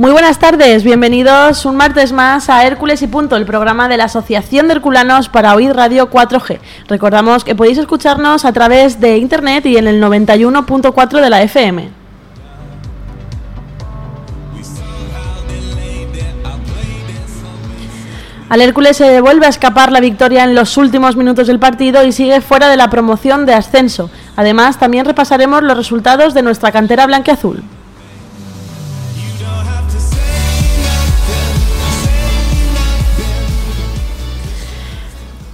Muy buenas tardes, bienvenidos un martes más a Hércules y Punto, el programa de la Asociación de Herculanos para Oír Radio 4G. Recordamos que podéis escucharnos a través de internet y en el 91.4 de la FM. Al Hércules se vuelve a escapar la victoria en los últimos minutos del partido y sigue fuera de la promoción de ascenso. Además, también repasaremos los resultados de nuestra cantera blanqueazul.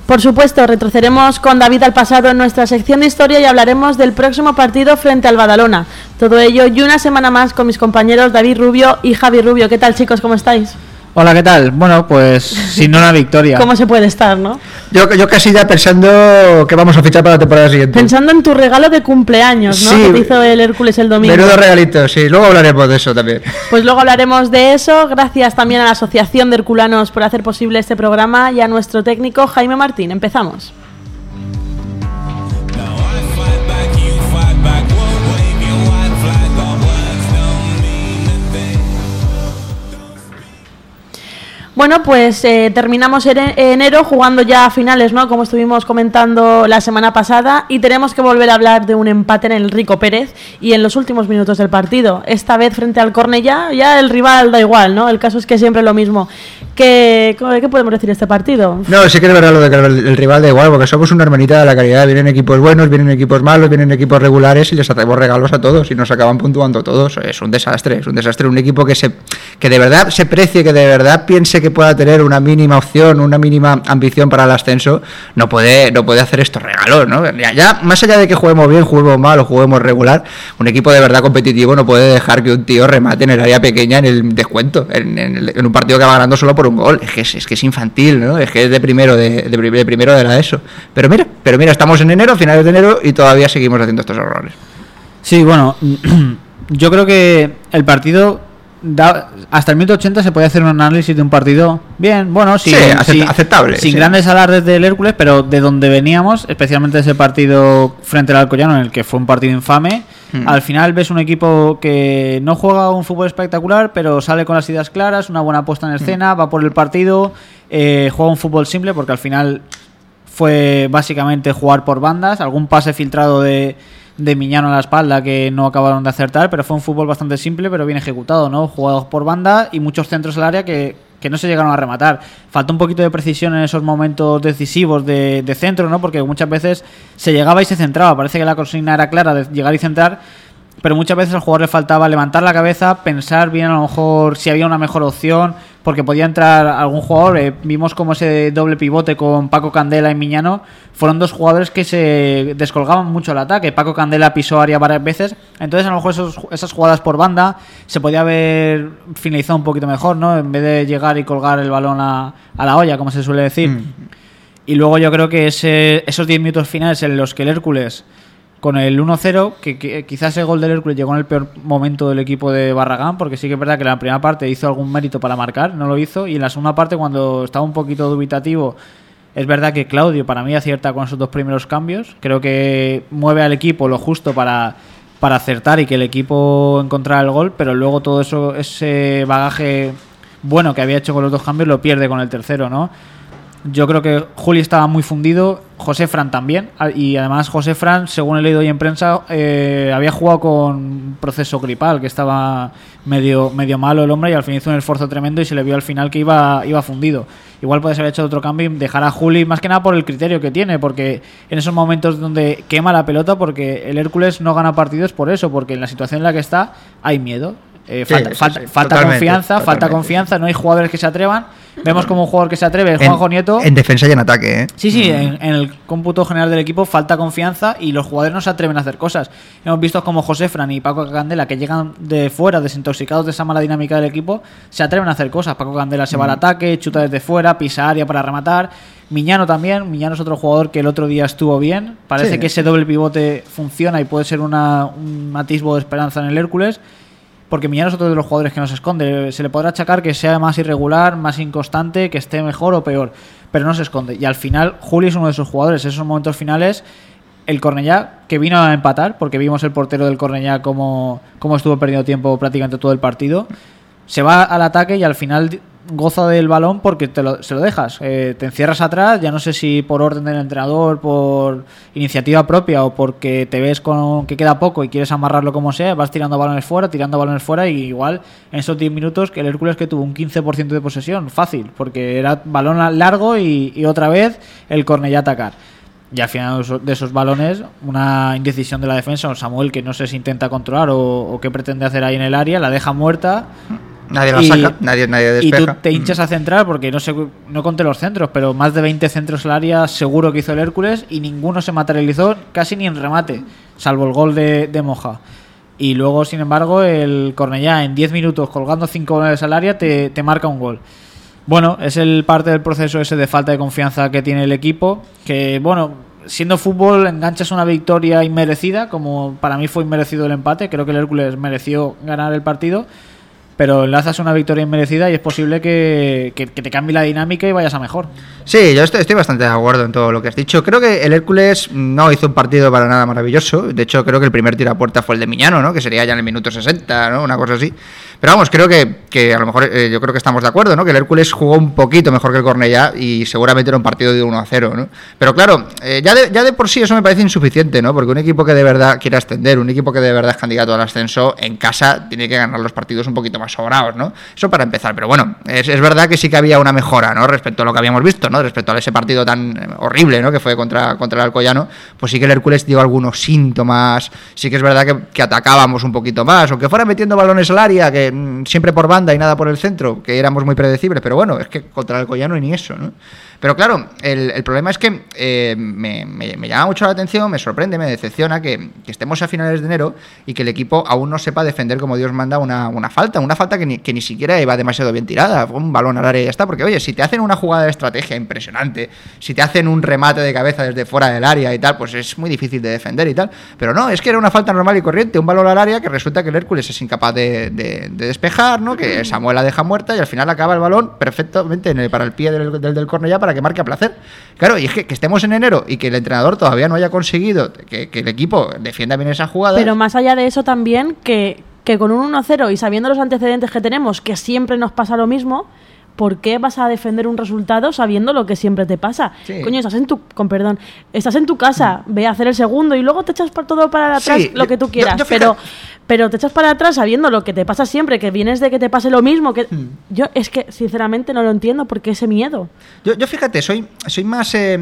Por supuesto, retrocederemos con David al pasado en nuestra sección de historia y hablaremos del próximo partido frente al Badalona. Todo ello y una semana más con mis compañeros David Rubio y Javi Rubio. ¿Qué tal chicos? ¿Cómo estáis? Hola, ¿qué tal? Bueno, pues sin una victoria. ¿Cómo se puede estar, no? Yo, yo casi ya pensando que vamos a fichar para la temporada siguiente. Pensando en tu regalo de cumpleaños, ¿no? Sí. Que te hizo el Hércules el domingo. Menudo regalito, sí. Luego hablaremos de eso también. Pues luego hablaremos de eso. Gracias también a la Asociación de Herculanos por hacer posible este programa y a nuestro técnico Jaime Martín. Empezamos. Bueno, pues eh, terminamos ene- enero jugando ya a finales, ¿no? Como estuvimos comentando la semana pasada, y tenemos que volver a hablar de un empate en el Rico Pérez y en los últimos minutos del partido. Esta vez frente al Cornellá, ya el rival da igual, ¿no? El caso es que siempre lo mismo. ¿Qué, qué podemos decir de este partido? No, sí que es verdad lo de que el, rival da igual, porque somos una hermanita de la calidad. Vienen equipos buenos, vienen equipos malos, vienen equipos regulares y les hacemos regalos a todos y nos acaban puntuando todos. Es un desastre, es un desastre. Un equipo que se que de verdad se precie, que de verdad piense que pueda tener una mínima opción, una mínima ambición para el ascenso, no puede, no puede hacer estos regalos, ¿no? Ya, más allá de que juguemos bien, juguemos mal o juguemos regular, un equipo de verdad competitivo no puede dejar que un tío remate en el área pequeña en el descuento, en un partido que va ganando solo por un gol. Es que es, que es infantil, ¿no? Es que es de primero de, de de primero de la ESO. Pero mira, pero mira, estamos en enero, finales de enero y todavía seguimos haciendo estos errores. Sí, bueno, yo creo que el partido da- hasta el minuto 80 se puede hacer un análisis de un partido bien, bueno, sin, Sí, sin- aceptable, sin sí. grandes alardes del Hércules, pero de donde veníamos, especialmente ese partido frente al Alcoyano, en el que fue un partido infame. Hmm. Al final ves un equipo que no juega un fútbol espectacular, pero sale con las ideas claras, una buena puesta en Hmm. escena, va por el partido, eh, juega un fútbol simple, porque al final fue básicamente jugar por bandas, algún pase filtrado de, de Miñano a la espalda que no acabaron de acertar, pero fue un fútbol bastante simple pero bien ejecutado, ¿no? Jugados por banda y muchos centros al área que, que no se llegaron a rematar. Faltó un poquito de precisión en esos momentos decisivos de, de centro, ¿no? Porque muchas veces se llegaba y se centraba. Parece que la consigna era clara de llegar y centrar, pero muchas veces al jugador le faltaba levantar la cabeza, pensar bien a lo mejor si había una mejor opción, porque podía entrar algún jugador. eh, vimos como ese doble pivote con Paco Candela y Miñano fueron dos jugadores que se descolgaban mucho al ataque. Paco Candela pisó área varias veces, entonces a lo mejor esos- esas jugadas por banda se podía haber finalizado un poquito mejor, ¿no? En vez de llegar y colgar el balón a, a la olla, como se suele decir. Mm. Y luego yo creo que ese, esos 10 minutos finales en los que el Hércules, con el 1-0, que, que quizás el gol del Hércules llegó en el peor momento del equipo de Barragán, porque sí que es verdad que en la primera parte hizo algún mérito para marcar, no lo hizo, y en la segunda parte, cuando estaba un poquito dubitativo, es verdad que Claudio para mí acierta con esos dos primeros cambios, creo que mueve al equipo lo justo para, para acertar y que el equipo encontrara el gol, pero luego todo eso ese bagaje bueno que había hecho con los dos cambios lo pierde con el tercero, ¿no? Yo creo que Juli estaba muy fundido, José Fran también, y además José Fran, según he leído hoy en prensa, eh, había jugado con un proceso gripal, que estaba medio, medio malo el hombre y al fin hizo un esfuerzo tremendo y se le vio al final que iba, iba fundido. Igual puede haber hecho otro cambio y dejar a Juli más que nada por el criterio que tiene, porque en esos momentos donde quema la pelota, porque el Hércules no gana partidos por eso, porque en la situación en la que está hay miedo. Eh, Sí, falta sí, falta- sí, falta totalmente, confianza, falta confianza, no hay jugadores que se atrevan. Vemos como un jugador que se atreve, En, Juanjo Nieto. en defensa y en ataque, ¿eh? Sí, sí, en, en el cómputo general del equipo falta confianza y los jugadores no se atreven a hacer cosas. Hemos visto como José Fran y Paco Candela, que llegan de fuera, desintoxicados de esa mala dinámica del equipo, se atreven a hacer cosas. Paco Candela se va al ataque, chuta desde fuera, pisa área para rematar. Miñano también, Miñano es otro jugador que el otro día estuvo bien. Parece Sí. que ese doble pivote funciona y puede ser una, un atisbo de esperanza en el Hércules. Porque Miñano es otro de los jugadores que no se esconde. Se le podrá achacar que sea más irregular, más inconstante, que esté mejor o peor. Pero no se esconde. Y al final, Juli es uno de esos jugadores. Esos momentos finales, el Cornellá, que vino a empatar, porque vimos el portero del Cornellá como, como estuvo perdiendo tiempo prácticamente todo el partido. se va al ataque y al final goza del balón porque te lo, se lo dejas. Eh, te encierras atrás, ya no sé si por orden del entrenador, por iniciativa propia o porque te ves con que queda poco y quieres amarrarlo como sea, vas tirando balones fuera, tirando balones fuera y igual en esos 10 minutos que el Hércules que tuvo un 15% de posesión, fácil, porque era balón largo y, y otra vez el Cornellá atacar. Y al final de esos- balones, una indecisión de la defensa, un Samuel que no sé si intenta controlar o, o qué pretende hacer ahí en el área, la deja muerta. Nadie la Y- saca, nadie, nadie Y tú despeja. te hinchas a centrar porque no sé, no conté los centros, pero más de 20 centros al área seguro que hizo el Hércules y ninguno se materializó casi ni en remate, salvo el gol de, de Moja. Y luego, sin embargo, el Cornellá en 10 minutos colgando 5 goles al área te, te marca un gol. Bueno, es el parte del proceso ese de falta de confianza que tiene el equipo, que bueno, siendo fútbol enganchas una victoria inmerecida, como para mí fue inmerecido el empate, creo que el Hércules mereció ganar el partido, pero enlazas una victoria inmerecida y es posible que, que- te cambie la dinámica y vayas a mejor. Sí, yo estoy, estoy bastante de acuerdo en todo lo que has dicho. Creo que el Hércules no hizo un partido para nada maravilloso. De hecho, creo que el primer tiro a puerta fue el de Miñano, ¿no? Que sería ya en el minuto 60, ¿no? Una cosa así. Pero vamos, creo que, que a lo mejor eh, yo creo que estamos de acuerdo, ¿no? Que el Hércules jugó un poquito mejor que el Cornellá y seguramente era un partido de 1 a 0, ¿no? Pero claro, eh, ya, de, ya de por sí eso me parece insuficiente, ¿no? Porque un equipo que de verdad quiere ascender, un equipo que de verdad es candidato al ascenso, en casa tiene que ganar los partidos un poquito más sobrados, ¿no? Eso para empezar. Pero bueno, es, es verdad que sí que había una mejora, ¿no? Respecto a lo que habíamos visto, ¿no? Respecto a ese partido tan eh, horrible, ¿no? Que fue contra, contra el Alcoyano, pues sí que el Hércules dio algunos síntomas, sí que es verdad que, que atacábamos un poquito más, aunque fuera metiendo balones al área, que mm, siempre por banda y nada por el centro, que éramos muy predecibles, pero bueno, es que contra el Alcoyano ni eso, ¿no? Pero claro, el, el problema es que eh, me, me- me llama mucho la atención, me sorprende, me decepciona que, que estemos a finales de enero y que el equipo aún no sepa defender como Dios manda una, una falta, una falta que ni, que ni siquiera iba demasiado bien tirada, un balón al área y ya está, porque oye, si te hacen una jugada de estrategia impresionante, si te hacen un remate de cabeza desde fuera del área y tal, pues es muy difícil de defender y tal, pero no, es que era una falta normal y corriente, un balón al área que resulta que el Hércules es incapaz de, de- de despejar, ¿no? que Samuel la deja muerta y al final acaba el balón perfectamente para el pie del, del, del para que marque a placer. Claro, y es que, que estemos en enero y que el entrenador todavía no haya conseguido que, que el equipo defienda bien esa jugada. Pero más allá de eso también, que, que con un 1-0 y sabiendo los antecedentes que tenemos, que siempre nos pasa lo mismo, ¿por qué vas a defender un resultado sabiendo lo que siempre te pasa? Sí. Coño, estás en tu, con perdón, estás en tu casa, ve a hacer el segundo y luego te echas por todo para atrás Sí, lo que tú quieras, yo pero pero te echas para atrás sabiendo lo que te pasa siempre, que vienes de que te pase lo mismo, que Hmm. yo es que sinceramente no lo entiendo porque ese miedo. Yo, yo fíjate, soy, soy más eh,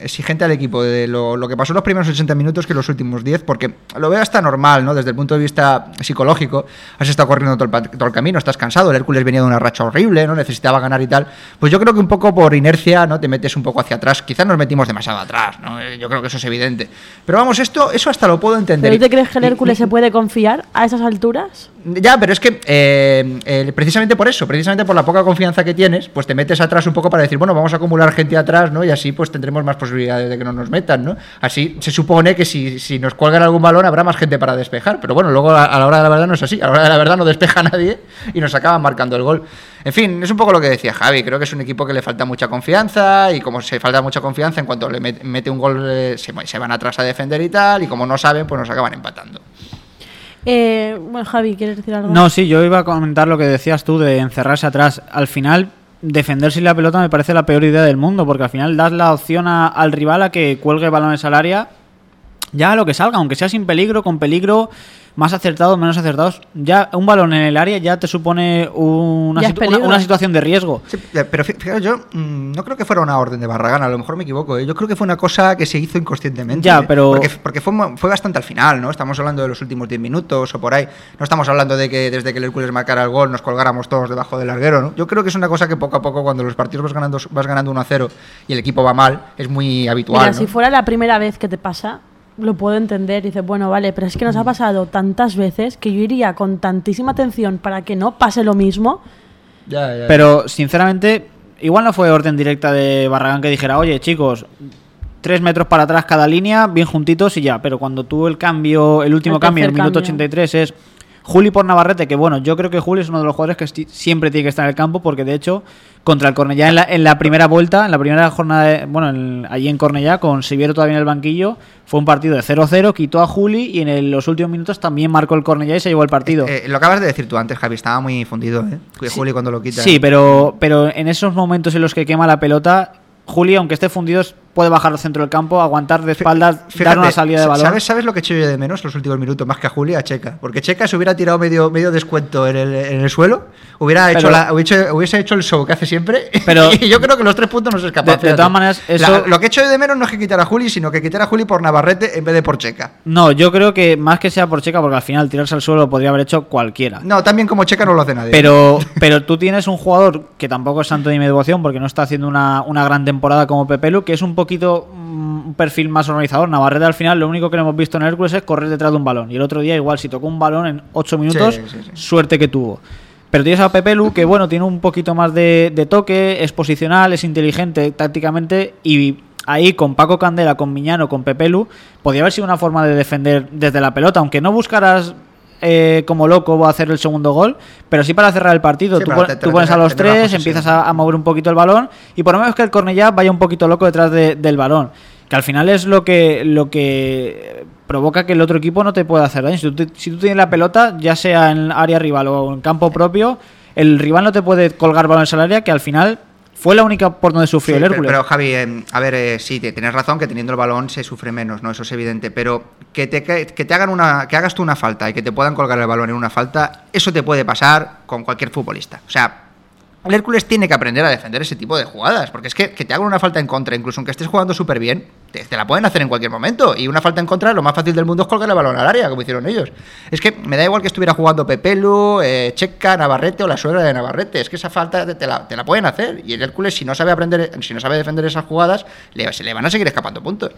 exigente al equipo de lo, lo que pasó en los primeros 80 minutos que los últimos 10, porque lo veo hasta normal, ¿no? Desde el punto de vista psicológico, has estado corriendo todo el, todo el camino, estás cansado, el Hércules venía de una racha horrible, ¿no? Necesitaba ganar y tal. Pues yo creo que un poco por inercia, ¿no? Te metes un poco hacia atrás. Quizás nos metimos demasiado atrás, ¿no? Eh, Yo creo que eso es evidente. Pero vamos, esto, eso hasta lo puedo entender. ¿Pero tú te crees que el Y- Hércules y- se puede confiar a esas alturas? ya, pero es que eh, precisamente por eso, precisamente por la poca confianza que tienes, pues te metes atrás un poco para decir, bueno, vamos a acumular gente atrás, ¿no? Y así pues tendremos más posibilidades de que no nos metan, ¿no? Así se supone que si, si nos cuelgan algún balón habrá más gente para despejar, pero bueno, luego a, a la hora de la verdad no es así, a la hora de la verdad no despeja nadie y nos acaban marcando el gol. En fin, es un poco lo que decía Javi, creo que es un equipo que le falta mucha confianza y como se falta mucha confianza, en cuanto le met- mete un gol eh, se, se van atrás a defender y tal, y como no saben, pues nos acaban empatando. Eh, bueno, Javi, ¿quieres decir algo? No, sí, yo iba a comentar lo que decías tú de encerrarse atrás. Al final, defender sin la pelota me parece la peor idea del mundo, porque al final das la opción a- al rival a que cuelgue balones al área, ya lo que salga, aunque sea sin peligro, con peligro, más acertados, menos acertados. Ya un balón en el área ya te supone una, situ- una- situación de riesgo. Sí, pero fí- fíjate, yo mm, no creo que fuera una orden de Barragán, a lo mejor me equivoco. ¿eh? Yo creo que fue una cosa que se hizo inconscientemente. Ya, pero- Porque, porque fue, fue bastante al final, ¿no? Estamos hablando de los últimos 10 minutos o por ahí. No estamos hablando de que desde que el Hércules marcara el gol nos colgáramos todos debajo del larguero, ¿no? Yo creo que es una cosa que poco a poco, cuando los partidos vas ganando, vas ganando 1 a 0 y el equipo va mal, es muy habitual. Mira, ¿no? si fuera la primera vez que te pasa, lo puedo entender. Dices, bueno, vale, pero es que nos Mm. ha pasado tantas veces que yo iría con tantísima atención para que no pase lo mismo. Ya, ya. Pero, sinceramente, igual no fue orden directa de Barragán que dijera, oye, chicos, tres metros para atrás cada línea, bien juntitos y ya. Pero cuando tú el cambio, el último El cambio, el minuto cambio. 83 es Juli por Navarrete, que bueno, yo creo que Juli es uno de los jugadores que siempre tiene que estar en el campo, porque de hecho, contra el Cornellá en la, en la primera vuelta, en la primera jornada, de- bueno, en- allí en Cornellá, con Siviero todavía en el banquillo, fue un partido de 0-0, quitó a Juli y en el- los últimos minutos también marcó el Cornellá y se llevó el partido. Eh, lo acabas de decir tú antes, Javi, estaba muy fundido, ¿eh? Juli cuando lo quita. Sí, pero, pero en esos momentos en los que quema la pelota, Juli, aunque esté fundido, puede bajar al centro del campo, aguantar de espaldas, Fíjate, dar una salida de balón. ¿sabes, ¿Sabes lo que echo yo de menos los últimos minutos más que a Juli? A Checa. Porque Checa se hubiera tirado medio, medio descuento en el, en el suelo, hubiera Pero- hecho la- hubiese, hubiese hecho el show que hace siempre. Pero- y yo creo que los tres puntos no se escapan. De- todas maneras, La- lo que echo yo de menos no es que quitar a Juli, sino que quitar a Juli por Navarrete en vez de por Checa. No, yo creo que más que sea por Checa, porque al final tirarse al suelo lo podría haber hecho cualquiera. No, también como Checa no lo hace nadie. Pero, pero tú tienes un jugador que tampoco es santo de mi devoción porque no está haciendo una, una gran temporada como Pepelu, que es un poquito mm, un perfil más organizador. Navarrete al final lo único que le hemos visto en Hércules es correr detrás de un balón. Y el otro día igual si tocó un balón en 8 minutos, Sí, sí, sí. suerte que tuvo. Pero tienes a Pepelu que bueno, tiene un poquito más de, de toque, es posicional, es inteligente tácticamente y ahí con Paco Candela, con Miñano, con Pepelu, podría haber sido una forma de defender desde la pelota, aunque no buscaras eh, como loco hacer el segundo gol, pero sí para cerrar el partido. Sí, tú, para pon- te- tú te- pones a los tres, empiezas a, a mover un poquito el balón y por lo menos que el Cornellá vaya un poquito loco detrás de- del balón. Que al final es lo que, lo que provoca que el otro equipo no te pueda hacer daño. Si tú, si tú tienes la pelota, ya sea en área rival o en campo propio, el rival no te puede colgar balones al área, que al final fue la única por donde sufrió Sí, el Hércules. pero, Javi, eh, a ver, eh, sí, te- tienes razón que teniendo el balón se sufre menos, ¿no? Eso es evidente. Pero que te, que que te hagan una, que hagas tú una falta y que te puedan colgar el balón en una falta, eso te puede pasar con cualquier futbolista. O sea, el Hércules tiene que aprender a defender ese tipo de jugadas, porque es que, que te hagan una falta en contra, incluso aunque estés jugando súper bien, te, la pueden hacer en cualquier momento. Y una falta en contra, lo más fácil del mundo es colgar el balón al área, como hicieron ellos. Es que me da igual que estuviera jugando Pepelu, eh, Checa, Navarrete o la suegra de Navarrete. Es que esa falta te, te la, te la pueden hacer. Y el Hércules, si no sabe aprender, si no sabe defender esas jugadas, le, se le van a seguir escapando puntos.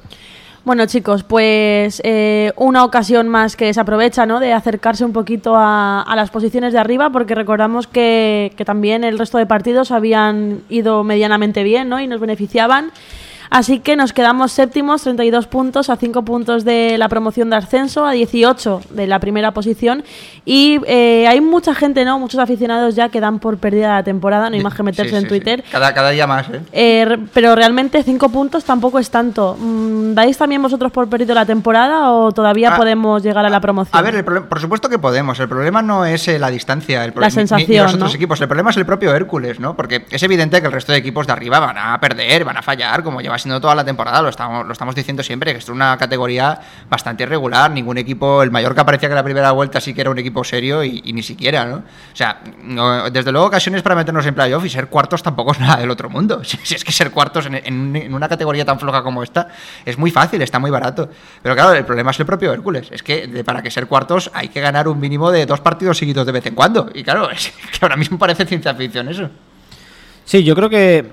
Bueno, chicos, pues eh, una ocasión más que se aprovecha, ¿no? De acercarse un poquito a, las posiciones de arriba, porque recordamos que, que también el resto de partidos habían ido medianamente bien, ¿no? Y nos beneficiaban. Así que nos quedamos séptimos, 32 puntos, a 5 puntos de la promoción de ascenso, a 18 de la primera posición. Y eh, hay mucha gente, ¿no? Muchos aficionados ya que dan por perdida la temporada, no hay más que meterse Sí, en Twitter. sí. Cada, cada día más, ¿eh? Eh, pero realmente cinco puntos tampoco es tanto. Mm, ¿Dais también vosotros por perdido la temporada o todavía Ah, podemos llegar a la promoción? A ver, el por supuesto que podemos. El problema no es eh, la distancia, el La ni- ni- ni sensación, los otros ¿no? equipos. El problema es el propio Hércules, ¿no? Porque es evidente que el resto de equipos de arriba van a perder, van a fallar, como lleva siendo toda la temporada. Lo estamos, lo estamos diciendo siempre, que es una categoría bastante irregular. Ningún equipo, el Mallorca parecía que la primera vuelta sí que era un equipo serio y, ni siquiera, ¿no? O sea, desde luego ocasiones para meternos en playoff y ser cuartos tampoco es nada del otro mundo. Si, es que ser cuartos en, en- una categoría tan floja como esta es muy fácil, está muy barato. Pero claro, el problema es el propio Hércules. Es que para que ser cuartos hay que ganar un mínimo de dos partidos seguidos de vez en cuando. Y claro, es que ahora mismo parece ciencia ficción eso. Sí, yo creo que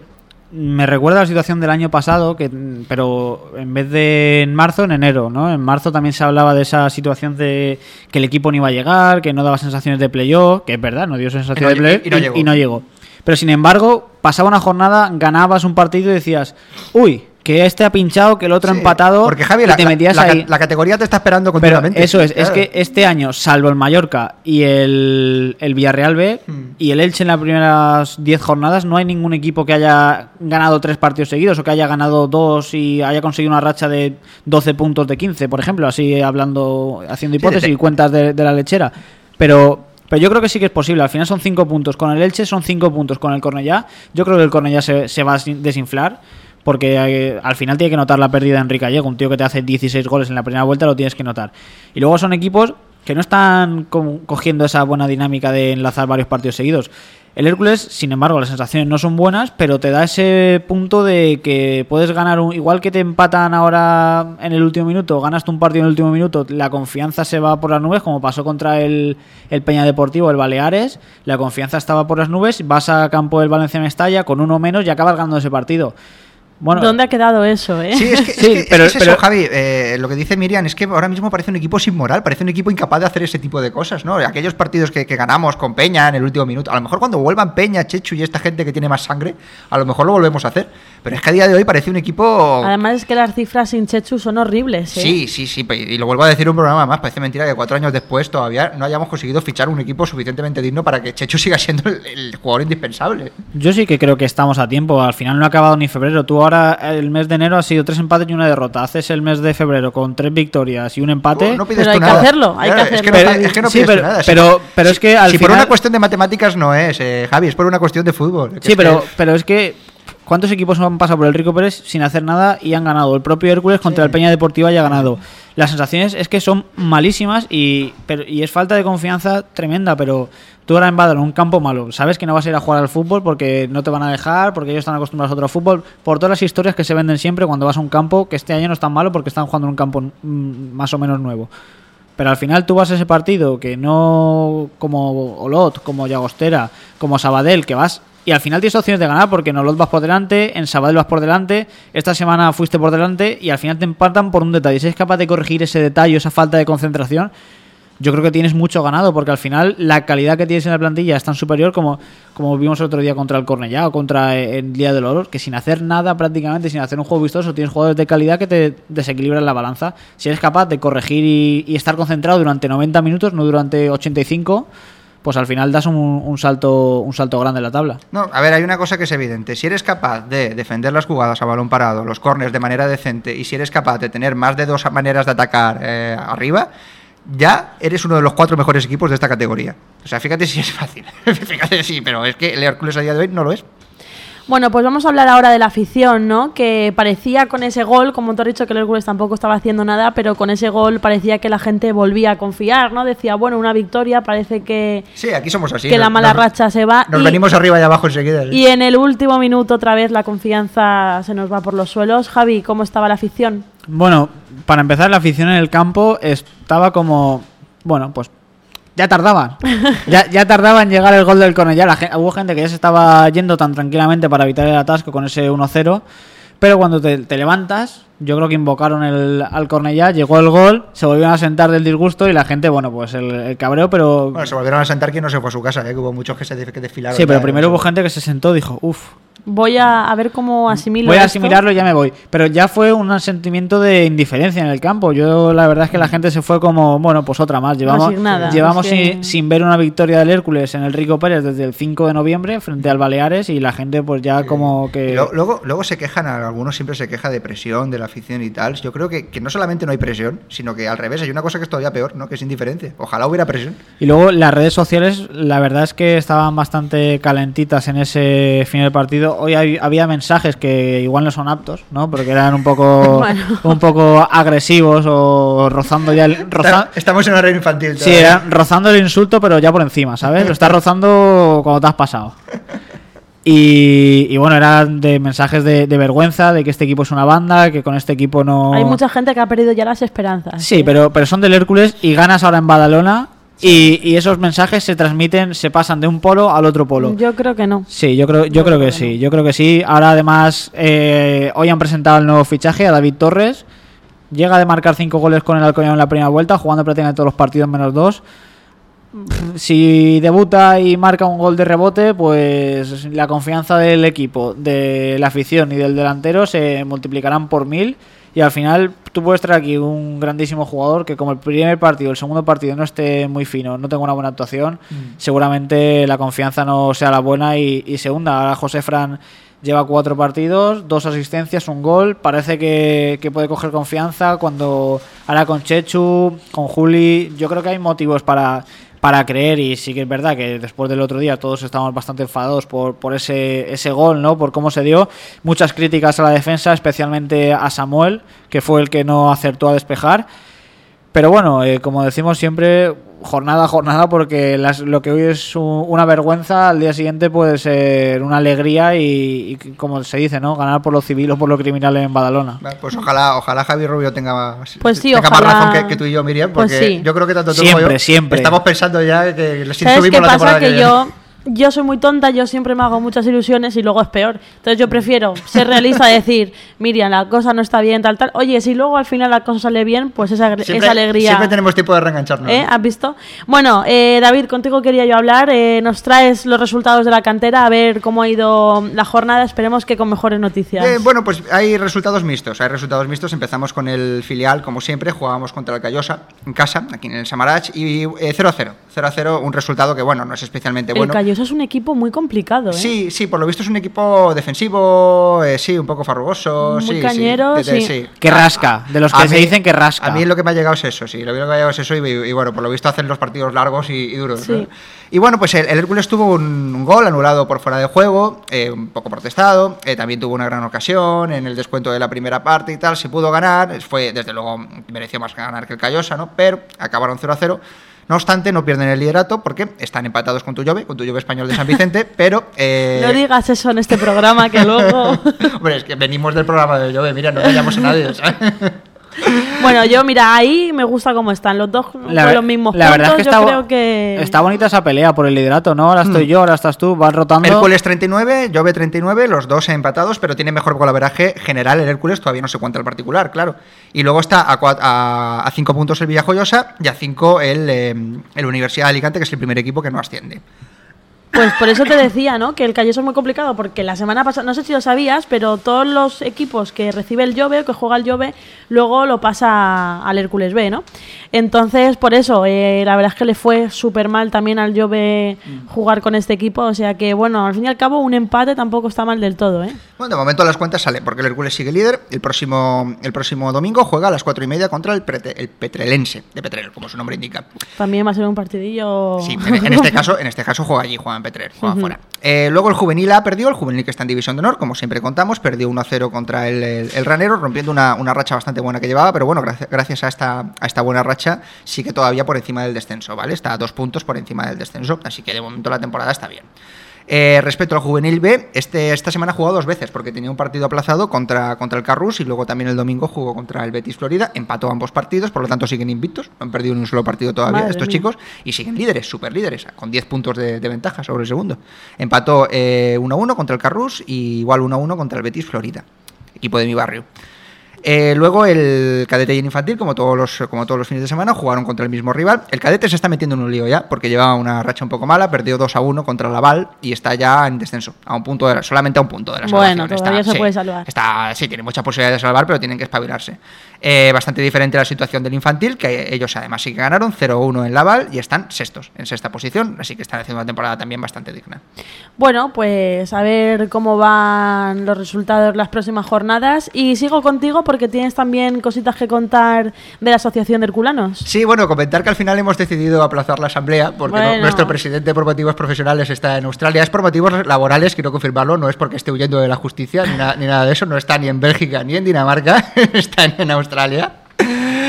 me recuerda a la situación del año pasado, que, pero en vez de en marzo, en enero, ¿no? En marzo también se hablaba de esa situación de que el equipo no iba a llegar, que no daba sensaciones de playoff, que es verdad, no dio sensación Y no de playoff y no llegó. y no llegó. Pero sin embargo, pasaba una jornada, ganabas un partido y decías, uy, que este ha pinchado, que el otro ha Sí, empatado, Porque Javi, y la, te la- metías la ca- ahí. la categoría te está esperando Pero continuamente. eso es, es que este año, salvo el Mallorca y el, el Villarreal B Hmm. y el Elche en las primeras 10 jornadas, no hay ningún equipo que haya ganado tres partidos seguidos o que haya ganado dos y haya conseguido una racha de 12 puntos de 15, por ejemplo, así hablando, haciendo Sí, hipótesis y cuentas de, de la lechera. Pero, pero yo creo que sí que es posible. Al final son 5 puntos. Con el Elche son 5 puntos. Con el Cornellá, yo creo que el Cornellá se, se va a sin- desinflar. Porque eh, al final tiene que notar la pérdida de Enrique Gallego, un tío que te hace 16 goles en la primera vuelta, lo tienes que notar. Y luego son equipos que no están co- cogiendo esa buena dinámica de enlazar varios partidos seguidos. El Hércules, sin embargo, las sensaciones no son buenas, pero te da ese punto de que puedes ganar, un, igual que te empatan ahora en el último minuto, ganas tú un partido en el último minuto, la confianza se va por las nubes, como pasó contra el, el Peña Deportivo, el Baleares, la confianza estaba por las nubes, vas a campo del Valencia Mestalla con uno menos y acabas ganando ese partido Bueno, ¿Dónde ha quedado eso, eh? Sí, es que, es Sí, que- es pero- que es eso, pero- Javi. eh, lo que dice Miriam es que ahora mismo parece un equipo sin moral, parece un equipo incapaz de hacer ese tipo de cosas, ¿no? Aquellos partidos que, que ganamos con Peña en el último minuto, a lo mejor cuando vuelvan Peña, Chechu y esta gente que tiene más sangre, a lo mejor lo volvemos a hacer. Pero es que a día de hoy parece un equipo. Además es que las cifras sin Chechu son horribles, ¿eh? Sí, sí, sí, y lo vuelvo a decir un programa más, parece mentira que cuatro años después todavía no hayamos conseguido fichar un equipo suficientemente digno para que Chechu siga siendo el, el jugador indispensable. Yo sí que creo que estamos a tiempo. Al final no ha acabado ni febrero. Tú ahora, el mes de enero ha sido tres empates y una derrota. Haces el mes de febrero con tres victorias y un empate. Oh, no pides Pero hay que hacerlo, hay que Claro, Es que, hacerlo, no, Javi. es que no Sí, pides tú pero- nada. pero- pero es que al si por una cuestión de matemáticas no es, eh, Javi, es por una cuestión de fútbol. Sí, es pero, que- pero es que ¿cuántos equipos han pasado por el Rico Pérez sin hacer nada y han ganado? El propio Hércules contra el Peña Deportiva ya ha ganado. Las sensaciones es que son malísimas y, pero, y es falta de confianza tremenda, pero tú ahora en Badalona, un campo malo, sabes que no vas a ir a jugar al fútbol porque no te van a dejar, porque ellos están acostumbrados a otro fútbol, por todas las historias que se venden siempre cuando vas a un campo, que este año no es tan malo porque están jugando en un campo mm, más o menos nuevo. Pero al final tú vas a ese partido que no como Olot, como Llagostera, como Sabadell, que vas y al final tienes opciones de ganar porque en Olot vas por delante, en Sabadell vas por delante, esta semana fuiste por delante y al final te empatan por un detalle. Si eres capaz de corregir ese detalle, esa falta de concentración, yo creo que tienes mucho ganado porque al final la calidad que tienes en la plantilla es tan superior como, como vimos el otro día contra el Cornellá o contra eh, el Día del Oro, que sin hacer nada prácticamente, sin hacer un juego vistoso, tienes jugadores de calidad que te desequilibran la balanza. Si eres capaz de corregir y, estar concentrado durante 90 minutos, no durante 85, pues al final das un, un salto un salto grande en la tabla. No, a ver, hay una cosa que es evidente. Si eres capaz de defender las jugadas a balón parado, los corners de manera decente, y si eres capaz de tener más de dos maneras de atacar eh, arriba, ya eres uno de los cuatro mejores equipos de esta categoría. O sea, fíjate si es fácil. fíjate sí, pero es que el Hércules a día de hoy no lo es. Bueno, pues vamos a hablar ahora de la afición, ¿no? Que parecía con ese gol, como tú has dicho que el Hércules tampoco estaba haciendo nada, pero con ese gol parecía que la gente volvía a confiar, ¿no? Decía, bueno, una victoria, parece que, Sí, aquí somos así. que la mala nos- racha se va. Nos y, venimos arriba y abajo enseguida. ¿eh? y en el último minuto otra vez la confianza se nos va por los suelos. Javi, ¿cómo estaba la afición? Bueno, para empezar, la afición en el campo estaba como. Bueno, pues. Ya tardaban. Ya, ya tardaba en llegar el gol del Cornellá. La gen- hubo gente que ya se estaba yendo tan tranquilamente para evitar el atasco con ese 1-0. Pero cuando te, te levantas, yo creo que invocaron el, al Cornellá, llegó el gol, se volvieron a sentar del disgusto y la gente, bueno, pues el, el cabreo, pero. Bueno, se volvieron a sentar que no se fue a su casa, ¿eh? que hubo muchos que se desfilaron. sí, pero primero hubo gente que se sentó y dijo, uff, Voy a, a ver cómo asimilo Voy a esto. asimilarlo y ya me voy. Pero ya fue un sentimiento de indiferencia en el campo. Yo la verdad es que la gente se fue como, bueno, pues otra más. Llevamos, Resignada, llevamos es que- sin, sin ver una victoria del Hércules en el Rico Pérez desde el 5 de noviembre frente al Baleares y la gente pues ya como que... lo- luego, luego se quejan, algunos siempre se queja de presión, de la afición y tal. Yo creo que, que no solamente no hay presión, sino que al revés, hay una cosa que es todavía peor, ¿no? Que es indiferencia. Ojalá hubiera presión. Y luego las redes sociales, la verdad es que estaban bastante calentitas en ese final del partido. Hoy hay- había mensajes que igual no son aptos, ¿no? Porque eran un poco, Bueno. un poco agresivos o rozando ya el... roza- Estamos en una red infantil. Sí, todavía. era rozando el insulto, pero ya por encima, ¿sabes? Lo estás rozando cuando te has pasado. Y, y bueno, eran de mensajes de, de vergüenza, de que este equipo es una banda, que con este equipo no... Hay mucha gente que ha perdido ya las esperanzas. Sí, ¿eh? pero, pero son del Hércules y ganas ahora en Badalona y, y esos mensajes se transmiten, se pasan de un polo al otro polo. Yo creo que no. Sí, yo creo, yo Yo creo creo que que sí, no. yo creo que sí. Ahora además, eh, hoy han presentado el nuevo fichaje a David Torres. Llega de marcar cinco goles con el Alcoyano en la primera vuelta, jugando prácticamente todos los partidos menos dos. Si debuta y marca un gol de rebote, pues la confianza del equipo, de la afición y del delantero se multiplicarán por mil. Y al final tú puedes traer aquí un grandísimo jugador que como el primer partido, el segundo partido no esté muy fino, no tenga una buena actuación, seguramente la confianza no sea la buena y, y segunda. Ahora José Fran lleva cuatro partidos, dos asistencias, un gol. Parece que, que puede coger confianza cuando ahora con Chechu, con Juli. Yo creo que hay motivos para, para creer y sí que es verdad que después del otro día todos estamos bastante enfadados por, por ese, ese gol, ¿no? Por cómo se dio. Muchas críticas a la defensa, especialmente a Samuel, que fue el que no acertó a despejar. Pero bueno, eh, como decimos siempre, jornada a jornada, porque las- lo que hoy es un- una vergüenza, al día siguiente puede ser una alegría y, y como se dice, ¿no? Ganar por lo civil o por lo criminal en Badalona. Pues ojalá, ojalá Javi Rubio tenga más, Pues sí, tenga más ojalá. razón que, que tú y yo, Miriam, Pues porque sí. yo creo que tanto tú Siempre, como yo siempre. estamos pensando ya que les ¿Sabes subimos qué la pasa? temporada Que viene. yo, yo soy muy tonta, yo siempre me hago muchas ilusiones y luego es peor. Entonces yo prefiero ser realista y decir, Miriam, la cosa no está bien, tal, tal. Oye, si luego al final la cosa sale bien, pues esa, esa alegría. Siempre tenemos tiempo de reengancharnos. ¿Eh? ¿Has visto? Bueno, eh, David, contigo quería yo hablar. Eh, nos traes los resultados de la cantera, a ver cómo ha ido la jornada. Esperemos que con mejores noticias. Eh, bueno, pues hay resultados mixtos. Hay resultados mixtos. Empezamos con el filial, como siempre. Jugábamos contra el Callosa en casa, aquí en el Samarach, y eh, 0 a 0. 0 a 0, un resultado que, bueno, no es especialmente el bueno. Callosa es un equipo muy complicado, ¿eh? Sí, sí, por lo visto es un equipo defensivo, eh, sí, un poco farrugoso. Muy sí, cañero, de- de- sí. Que rasca, de los que A se mí- dicen que rasca. A mí lo que me ha llegado es eso, sí. Lo que me ha llegado es eso y, y bueno, por lo visto hacen los partidos largos y, y duros. Sí. ¿no? Y bueno, pues el, el Hércules tuvo un, un gol anulado por fuera de juego, eh, un poco protestado. eh, también tuvo una gran ocasión en el descuento de la primera parte y tal. Se pudo ganar, fue desde luego mereció más ganar que el Callosa, ¿no? Pero acabaron 0 a 0. No obstante, no pierden el liderato porque están empatados con Tuyove, con Tuyove español de San Vicente, pero... eh, No digas eso en este programa que luego. Hombre, es que venimos del programa de Jove, mira, no engañamos a nadie, ¿sabes? bueno, yo, mira, ahí me gusta cómo están los dos con La, ver- los mismos la verdad es que puntos, está, creo que. está bonita esa pelea por el liderato, ¿no? Ahora estoy yo, ahora estás tú, van rotando. Hércules 39, Jove 39, los dos empatados, pero tiene mejor golaveraje general el Hércules, todavía no se cuenta el particular, claro. Y luego está a 5 a, a cinco puntos el Villajoyosa y a 5 el, eh, el Universidad de Alicante, que es el primer equipo que no asciende. Pues por eso te decía, ¿no? Que el Calloso es muy complicado, porque la semana pasada, no sé si lo sabías, pero todos los equipos que recibe el Jove o que juega el Jove, luego lo pasa al Hércules B, ¿no? Entonces, por eso, eh, la verdad es que le fue súper mal también al Jove jugar con este equipo, o sea que, bueno, al fin y al cabo, un empate tampoco está mal del todo, ¿eh? Bueno, de momento las cuentas salen porque el Hércules sigue líder. El próximo, el próximo domingo juega a las 4 y media contra el, Prete- el Petrelense, de Petrel, como su nombre indica. También va a ser un partidillo... Sí, en, en este caso, en este caso juega allí, juega Petrer, juega fuera. Eh, luego el juvenil ha perdido, el juvenil que está en división de honor, como siempre contamos, perdió 1-0 contra el, el- el Ranero, rompiendo una, una racha bastante buena que llevaba, pero bueno, gracias, gracias a, esta, a esta buena racha, sí que todavía por encima del descenso, ¿vale? Está a dos puntos por encima del descenso, así que de momento la temporada está bien. Eh, respecto al juvenil B, este, esta semana ha jugado dos veces porque tenía un partido aplazado contra, contra el Carrus y luego también el domingo jugó contra el Betis Florida, empató ambos partidos, por lo tanto siguen invictos, no han perdido ni un solo partido todavía Madre estos mía. chicos y siguen líderes, super líderes, con 10 puntos de, de ventaja sobre el segundo. Empató eh, 1-1 contra el Carrus y igual 1-1 contra el Betis Florida, equipo de mi barrio. Eh, luego el cadete y el infantil, como todos, los, como todos los fines de semana, jugaron contra el mismo rival. El cadete se está metiendo en un lío ya, porque llevaba una racha un poco mala, perdió 2 a 1 contra Laval y está ya en descenso, a un punto de la- solamente a un punto de la Bueno, salvación. todavía Está- se puede salvar. Está, sí, tiene mucha posibilidad de salvar, pero tienen que espabilarse. Eh, bastante diferente la situación del infantil, que ellos además sí que ganaron 0-1 en Laval y están sextos, en sexta posición, así que están haciendo una temporada también bastante digna. Bueno, pues a ver cómo van los resultados las próximas jornadas. Y sigo contigo porque tienes también cositas que contar de la Asociación de Herculanos. Sí, bueno, comentar que al final hemos decidido aplazar la asamblea porque no- nuestro presidente por motivos profesionales está en Australia. Es por motivos laborales, quiero confirmarlo, no es porque esté huyendo de la justicia ni, na- ni nada de eso. No está ni en Bélgica ni en Dinamarca, está en Australia. Australia.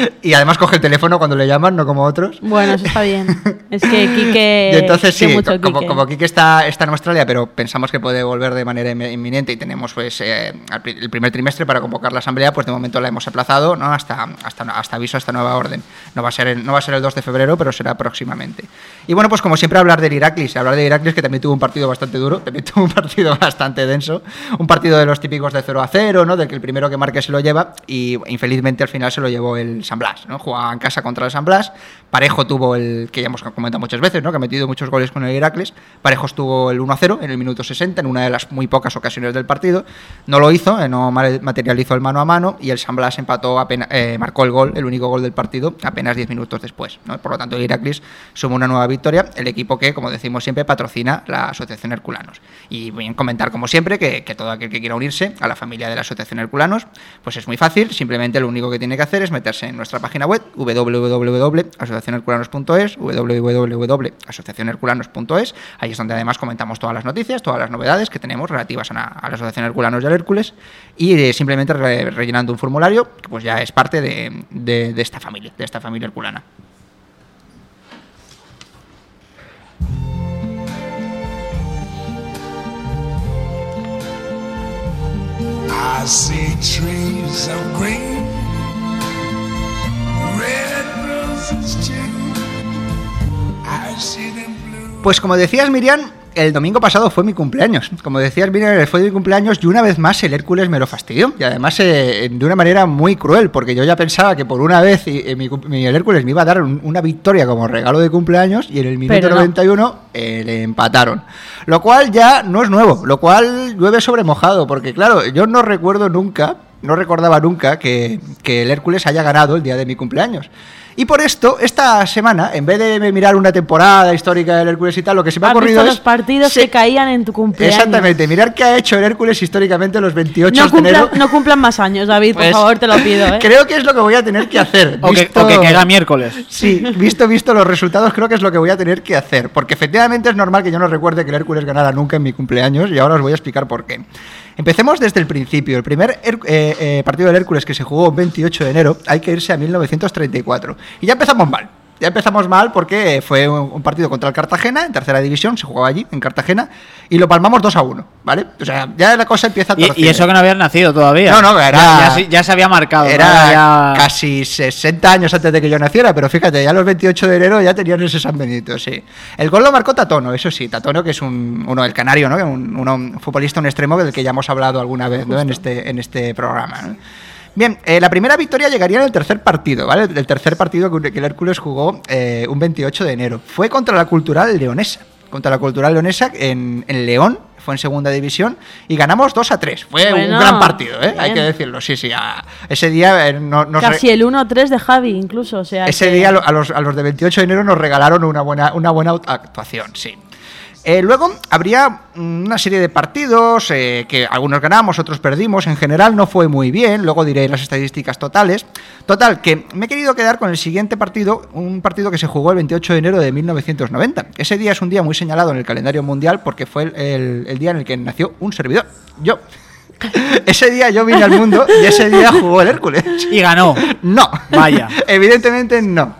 Y además coge el teléfono cuando le llaman, no como otros. Bueno, eso está bien. Es que Quique... y entonces sí, mucho como, Quique. como Quique está, está en Australia, pero pensamos que puede volver de manera inmi- inminente y tenemos pues eh, el primer trimestre para convocar la asamblea, pues de momento la hemos aplazado, ¿no? Hasta, hasta, hasta aviso a esta nueva orden. No va a ser el, no va a ser el 2 de febrero, pero será próximamente. Y bueno, pues como siempre hablar del Iraklis, hablar del Iraklis que también tuvo un partido bastante duro, también tuvo un partido bastante denso, un partido de los típicos de 0 a 0, ¿no? Del que el primero que marque se lo lleva y infelizmente al final se lo llevó el San Blas, ¿no? Jugaba en casa contra el San Blas, Parejo tuvo el que ya hemos comentado muchas veces, ¿no? Que ha metido muchos goles con el Heracles. Parejos tuvo el 1-0 en el minuto 60, en una de las muy pocas ocasiones del partido. No lo hizo, eh, no ma- materializó el mano a mano y el San Blas empató apenas, eh, marcó el gol, el único gol del partido, apenas 10 minutos después. Por lo tanto, el Heracles suma una nueva victoria, el equipo que, como decimos siempre, patrocina la Asociación Herculanos. Y bien comentar, como siempre, que, todo aquel que quiera unirse a la familia de la Asociación Herculanos, pues es muy fácil, simplemente lo único que tiene que hacer es meterse en nuestra página web www.asociacionherculanos.es www.asociacionherculanos.es ahí es donde además comentamos todas las noticias, todas las novedades que tenemos relativas a, la- Asociación Herculanos y al Hércules y eh, simplemente re- rellenando un formulario que pues ya es parte de, de- esta familia, de esta familia herculana. Pues como decías Miriam, el domingo pasado fue mi cumpleaños. Como decías, Miriam, fue mi cumpleaños y una vez más el Hércules me lo fastidió. Y además eh, de una manera muy cruel, porque yo ya pensaba que por una vez y mi, el Hércules me iba a dar un- una victoria como regalo de cumpleaños y en el minuto no. 91 eh, le empataron. Lo cual ya no es nuevo, lo cual llueve sobre mojado, porque claro, yo no recuerdo nunca, no recordaba nunca que, que el Hércules haya ganado el día de mi cumpleaños. Y por esto, esta semana, en vez de mirar una temporada histórica del Hércules y tal, lo que se me ha ocurrido es... los partidos se- que caían en tu cumpleaños. Exactamente, mirar qué ha hecho el Hércules históricamente los 28 No, de cumplan, enero. no cumplan más años, David, por Pues, favor, te lo pido. ¿eh? Creo que es lo que voy a tener que hacer. O que, visto- o que caiga miércoles. Sí, visto, visto los resultados, creo que es lo que voy a tener que hacer. Porque efectivamente es normal que yo no recuerde que el Hércules ganara nunca en mi cumpleaños y ahora os voy a explicar por qué. Empecemos desde el principio. El primer eh, eh, partido del Hércules que se jugó el 28 de enero, hay que irse a 1934. Y ya empezamos mal. Ya empezamos mal porque fue un partido contra el Cartagena, en tercera división, se jugaba allí, en Cartagena, y lo palmamos 2 a 1, ¿vale? O sea, ya la cosa empieza a Y, y torcer. eso que no habías nacido todavía. No, no, era- Ya, ya se- ya se había marcado. ¿no? Era Ya- casi 60 años antes de que yo naciera, pero fíjate, ya los 28 de enero ya tenían ese San Benito, sí. El gol lo marcó Tatono, eso sí, Tatono que es un, uno del Canario, ¿no? Un, uno- un futbolista, un extremo del que ya hemos hablado alguna vez, ¿no? En este, en este programa, ¿no? Bien, eh, la primera victoria llegaría en el tercer partido, ¿vale? El tercer partido que el Hércules jugó eh, un 28 de enero. Fue contra la Cultural Leonesa. Contra la Cultural Leonesa en, en León, fue en segunda división, y ganamos 2 a 3. Fue un gran partido, ¿eh? Hay que decirlo, sí, sí. a- ese día eh, no, nos re- Casi el 1-3 de Javi, incluso. O sea, ese que- día a los, a los de 28 de enero nos regalaron una buena, una buena actuación, sí. Eh, luego habría una serie de partidos eh, que algunos ganamos, otros perdimos. En general no fue muy bien. Luego diré las estadísticas totales. Total, que me he querido quedar con el siguiente partido, un partido que se jugó el 28 de enero de 1990. Ese día es un día muy señalado en el calendario mundial porque fue el, el- el día en el que nació un servidor. Yo. Ese día yo vine al mundo y ese día jugó el Hércules. Y ganó. No. Vaya. Evidentemente no.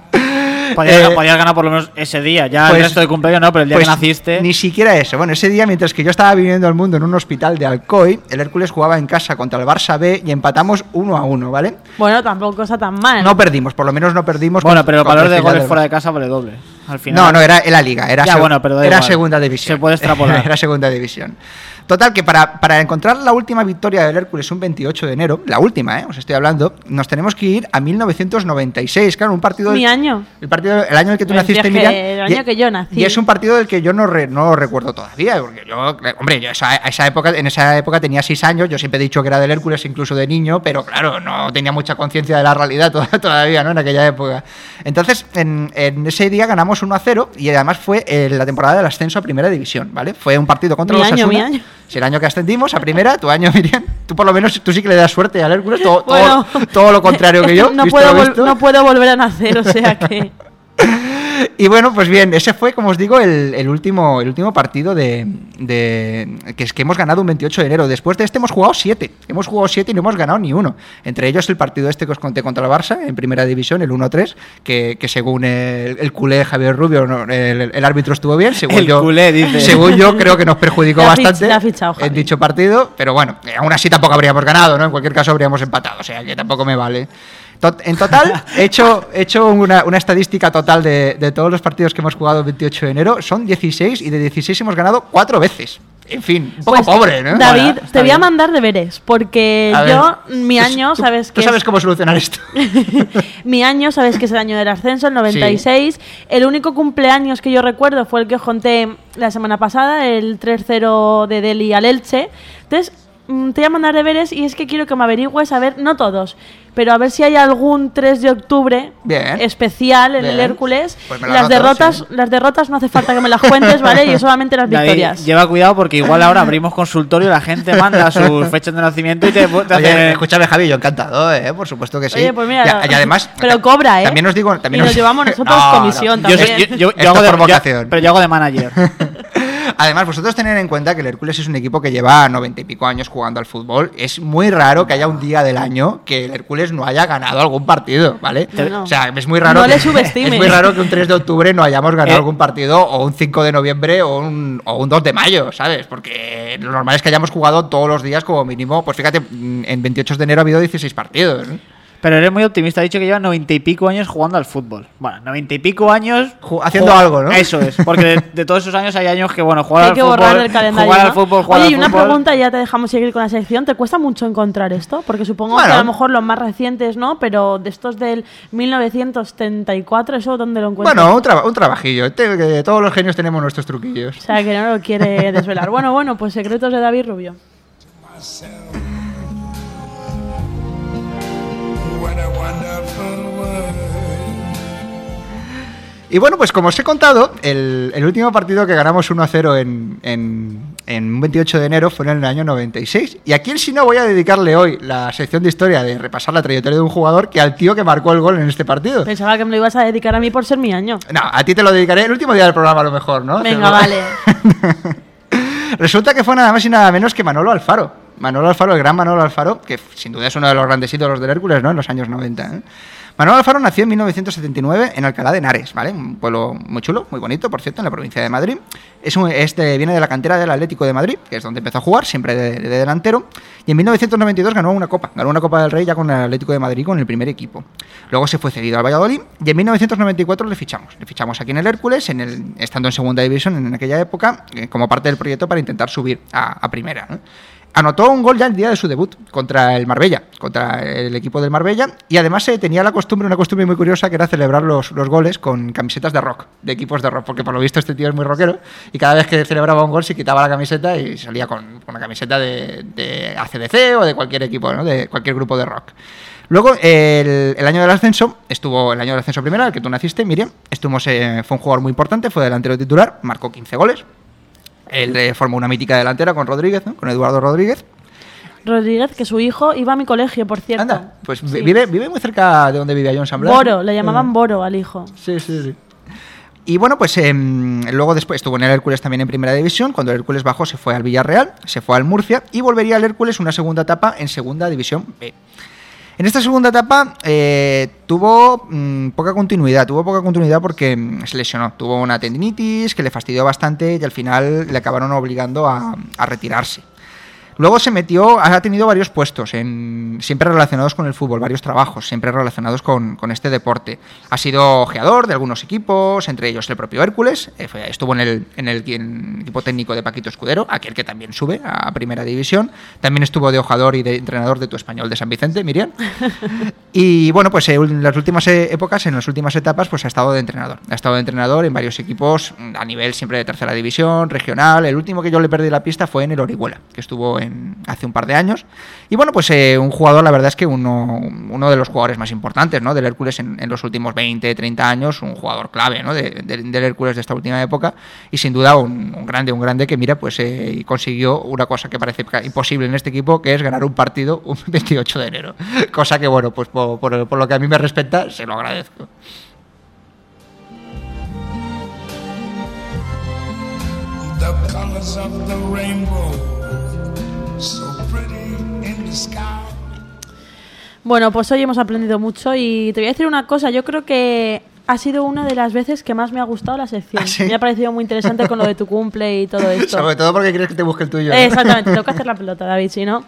Podías, Eh, podías ganar por lo menos ese día. Ya pues- el resto de cumpleaños no, pero el día pues que naciste. Ni siquiera eso. Bueno, ese día, mientras que yo estaba viniendo al mundo en un hospital de Alcoy, el Hércules jugaba en casa contra el Barça B y empatamos uno a uno, ¿vale? Bueno, tampoco está tan mal. No perdimos, por lo menos no perdimos. Bueno, con- pero el valor de goles fuera de casa vale doble. Al final. No, no, era, era liga, era, Ya, seg- bueno, pero era igual. segunda división. Se puede extrapolar. era segunda división. Total, que para, para encontrar la última victoria del Hércules un 28 de enero, la última, ¿eh? os estoy hablando, nos tenemos que ir a 1996, claro, un partido... Mi año. El partido, el año en el que tú El naciste, viaje- Miriam. el y- año que yo nací. Y es un partido del que yo no, re- no recuerdo todavía, porque yo, hombre, yo esa, esa época, en esa época tenía seis años, yo siempre he dicho que era del Hércules incluso de niño, pero claro, no tenía mucha conciencia de la realidad to- todavía, ¿no? En aquella época. Entonces, en, en ese día ganamos 1 a 0 y además fue eh, la temporada del ascenso a Primera División, ¿vale? Fue un partido contra Mi los año, mi Asuna. año. Si el año que ascendimos a Primera, tu año, Miriam, tú por lo menos, tú sí que le das suerte al Hércules, todo, todo- Bueno. todo lo contrario que yo. puedo lo no puedo volver a nacer, o sea que. Y bueno, pues bien, ese fue, como os digo, el, el último, el último partido de, de- que es que hemos ganado un 28 de enero. Después de este hemos jugado siete. Hemos jugado siete y no hemos ganado ni uno. Entre ellos el partido este que os conté contra el Barça en primera división, el 1-3, que, que según el, el culé Javier Rubio, el, el árbitro estuvo bien. Según El yo, culé, dice. Según yo, creo que nos perjudicó bastante fichado, en dicho partido. Pero bueno, aún así tampoco habríamos ganado, ¿no? En cualquier caso habríamos empatado. O sea que tampoco me vale. Tot- En total, he hecho, he hecho una, una estadística total de, de todos los partidos que hemos jugado el 28 de enero. Son 16 y de 16 hemos ganado cuatro veces. En fin, un poco Pues, pobre, ¿no? David, Bueno, te voy a mandar deberes, porque A ver, yo, mi tú- año, tú- sabes ¿Tú que. sabes es- cómo solucionar esto? mi año, sabes que es el año del ascenso, el 96. El único cumpleaños que yo recuerdo fue el que os conté la semana pasada, el 3-0 de Delhi al Elche. Entonces, te voy a mandar deberes y es que quiero que me averigües, a ver, no todos, pero a ver si hay algún 3 de octubre Bien. especial en el. Hércules. Pues las derrotas, sí. las derrotas no hace falta que me las cuentes, ¿vale? Y solamente las David, victorias. lleva cuidado porque igual ahora abrimos consultorio, la gente manda sus fechas de nacimiento y te, te Oye, hace- escúchame, Javi, yo encantado, ¿eh? Por supuesto que sí. Oye, pues mira, y además. pero cobra, ¿eh? También os digo. También Y nos os- llevamos nosotros No, no. comisión Yo, también. yo- yo- yo hago de yo- pero yo hago de manager. Además, vosotros tener en cuenta que el Hércules es un equipo que lleva noventa y pico años jugando al fútbol. Es muy raro que haya un día del año que el Hércules no haya ganado algún partido, ¿vale? No. O sea, es muy raro. No que, le subestimes. Es muy raro que un 3 de octubre no hayamos ganado Eh. algún partido, o un 5 de noviembre, o un, o un 2 de mayo, ¿sabes? Porque lo normal es que hayamos jugado todos los días como mínimo. Pues fíjate, en 28 de enero ha habido 16 partidos. ¿eh? Pero eres muy optimista. Ha dicho que lleva noventa y pico años jugando al fútbol. Bueno, noventa y pico años. Ju- haciendo algo, ¿no? Eso es. Porque de, de todos esos años hay años que, bueno, jugar Hay al que fútbol. borrar el calendario. Jugar ¿no? al fútbol, jugar Oye, al y una fútbol. pregunta, ya te dejamos seguir con la sección. ¿Te cuesta mucho encontrar esto? Porque supongo Bueno. que a lo mejor los más recientes, ¿no? Pero de estos del 1974, ¿eso dónde lo encuentras? Bueno, un, traba- un trabajillo. Todos los genios tenemos nuestros truquillos. O sea, que no lo quiere desvelar. Bueno, bueno, pues secretos de David Rubio. Y bueno, pues como os he contado, el, el último partido que ganamos 1-0 en, en, en un 28 de enero fue en el año 96. Y a quién si no voy a dedicarle hoy la sección de historia de repasar la trayectoria de un jugador que al tío que marcó el gol en este partido. Pensaba que me lo ibas a dedicar a mí por ser mi año. No, a ti te lo dedicaré el último día del programa a lo mejor, ¿no? Venga, vale. Resulta que fue nada más y nada menos que Manolo Alfaro. Manolo Alfaro, el gran Manolo Alfaro, que sin duda es uno de los grandes ídolos del Hércules, ¿no? En los años 90. ¿eh? Manolo Alfaro nació en 1979 en Alcalá de Henares, ¿vale? Un pueblo muy chulo, muy bonito, por cierto, en la provincia de Madrid. Es un- este viene de la cantera del Atlético de Madrid, que es donde empezó a jugar, siempre de, de delantero. Y en 1992 ganó una copa, ganó una Copa del Rey ya con el Atlético de Madrid, con el primer equipo. Luego se fue cedido al Valladolid y en 1994 le fichamos. Le fichamos aquí en el Hércules, en el, estando en segunda división en aquella época, eh, como parte del proyecto para intentar subir a, primera. Anotó un gol ya el día de su debut contra el Marbella, contra el equipo del Marbella, y además eh, tenía la costumbre, una costumbre muy curiosa, que era celebrar los, los goles con camisetas de rock, de equipos de rock, porque por lo visto este tío es muy rockero, y cada vez que celebraba un gol se quitaba la camiseta y salía con, con una camiseta de, de ACDC o de cualquier equipo, ¿no? de cualquier grupo de rock. Luego, el, el año del ascenso, estuvo el año del ascenso primero, al que tú naciste, Miriam, estuvimos, eh, fue un jugador muy importante, fue delantero titular, marcó 15 goles. Él eh, formó una mítica delantera con Rodríguez, ¿no? con Eduardo Rodríguez. Rodríguez, que su hijo iba a mi colegio, por cierto. Anda, pues Sí. vive, vive muy cerca de donde vivía John San Blas. Boro, le llamaban Boro al hijo. Sí, sí, sí. Y bueno, pues em, luego después estuvo en el Hércules también en primera división. Cuando el Hércules bajó se fue al Villarreal, se fue al Murcia y volvería al Hércules una segunda etapa en segunda división B. En esta segunda etapa eh, tuvo mm, poca continuidad, tuvo poca continuidad porque mm, se lesionó, tuvo una tendinitis que le fastidió bastante y al final le acabaron obligando a, a retirarse. Luego se metió, ha tenido varios puestos, en, siempre relacionados con el fútbol, varios trabajos, siempre relacionados con, con este deporte. Ha sido ojeador de algunos equipos, entre ellos el propio Hércules, eh, fue- estuvo en el, en el en el equipo técnico de Paquito Escudero, aquel que también sube a Primera División. También estuvo de ojador y de entrenador de tu español de San Vicente, Miriam. Y bueno, pues eh, en las últimas eh, épocas, en las últimas etapas, pues ha estado de entrenador. Ha estado de entrenador en varios equipos mm, a nivel siempre de tercera división, regional. El último que yo le perdí la pista fue en el Orihuela, que estuvo hace un par de años. Y bueno, pues eh, un jugador, la verdad es que uno, uno de los jugadores más importantes ¿no? del Hércules en, los últimos 20, 30 años, un jugador clave ¿no? de- de- del Hércules de esta última época. Y sin duda un, grande, un grande que mira, pues eh, consiguió una cosa que parece imposible en este equipo, que es ganar un partido un 28 de enero. Cosa que, bueno, pues por, por- lo que a mí me respecta, se lo agradezco. Bueno, pues hoy hemos aprendido mucho y te voy a decir una cosa. Yo creo que ha sido una de las veces que más me ha gustado la sección. ¿Ah, sí? Me ha parecido muy interesante con lo de tu cumple y todo esto. Sobre todo porque quieres que te busque el tuyo. ¿no? Exactamente, tengo que hacer la pelota, David, si no.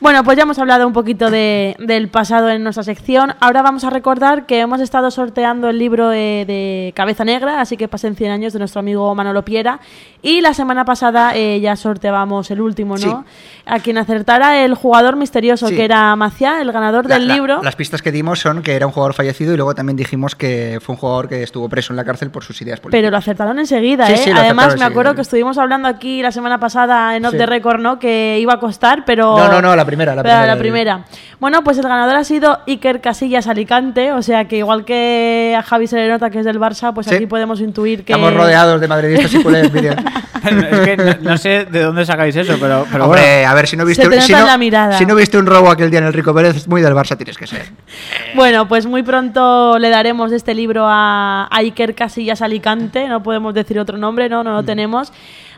Bueno, pues ya hemos hablado un poquito de- del pasado en nuestra sección. Ahora vamos a recordar que hemos estado sorteando el libro eh, de Cabeza Negra, así que pasen 100 años de nuestro amigo Manolo Piera. Y la semana pasada eh, ya sorteábamos el último, ¿no? A quien acertara el jugador misterioso, Sí. que era Maciá, el ganador La- del la- libro. Las pistas que dimos son que era un jugador fallecido y luego también dijimos que fue un jugador que estuvo preso en la cárcel por sus ideas políticas. Pero lo acertaron enseguida, Sí, ¿eh? sí, lo Además, acertaron me acuerdo enseguida. que estuvimos hablando aquí la semana pasada en Off Sí. the Record, ¿no? Que iba a costar, pero... No, no, no, la primera, la Pero primera. la primera. Bueno, pues el ganador ha sido Iker Casillas Alicante, o sea que igual que a Javi se le nota que es del Barça, pues Sí. aquí podemos intuir que... Estamos rodeados de madridistas y culés, Miriam. es que no, no sé de dónde sacáis eso, pero, pero Hombre, bueno. a ver, si no viste si no, la mirada. si no viste un robo aquel día en el Rico Pérez, muy del Barça tienes que ser. Bueno, pues muy pronto le daremos este libro a, a Iker Casillas Alicante, no podemos decir otro nombre, no, no Mm. lo tenemos.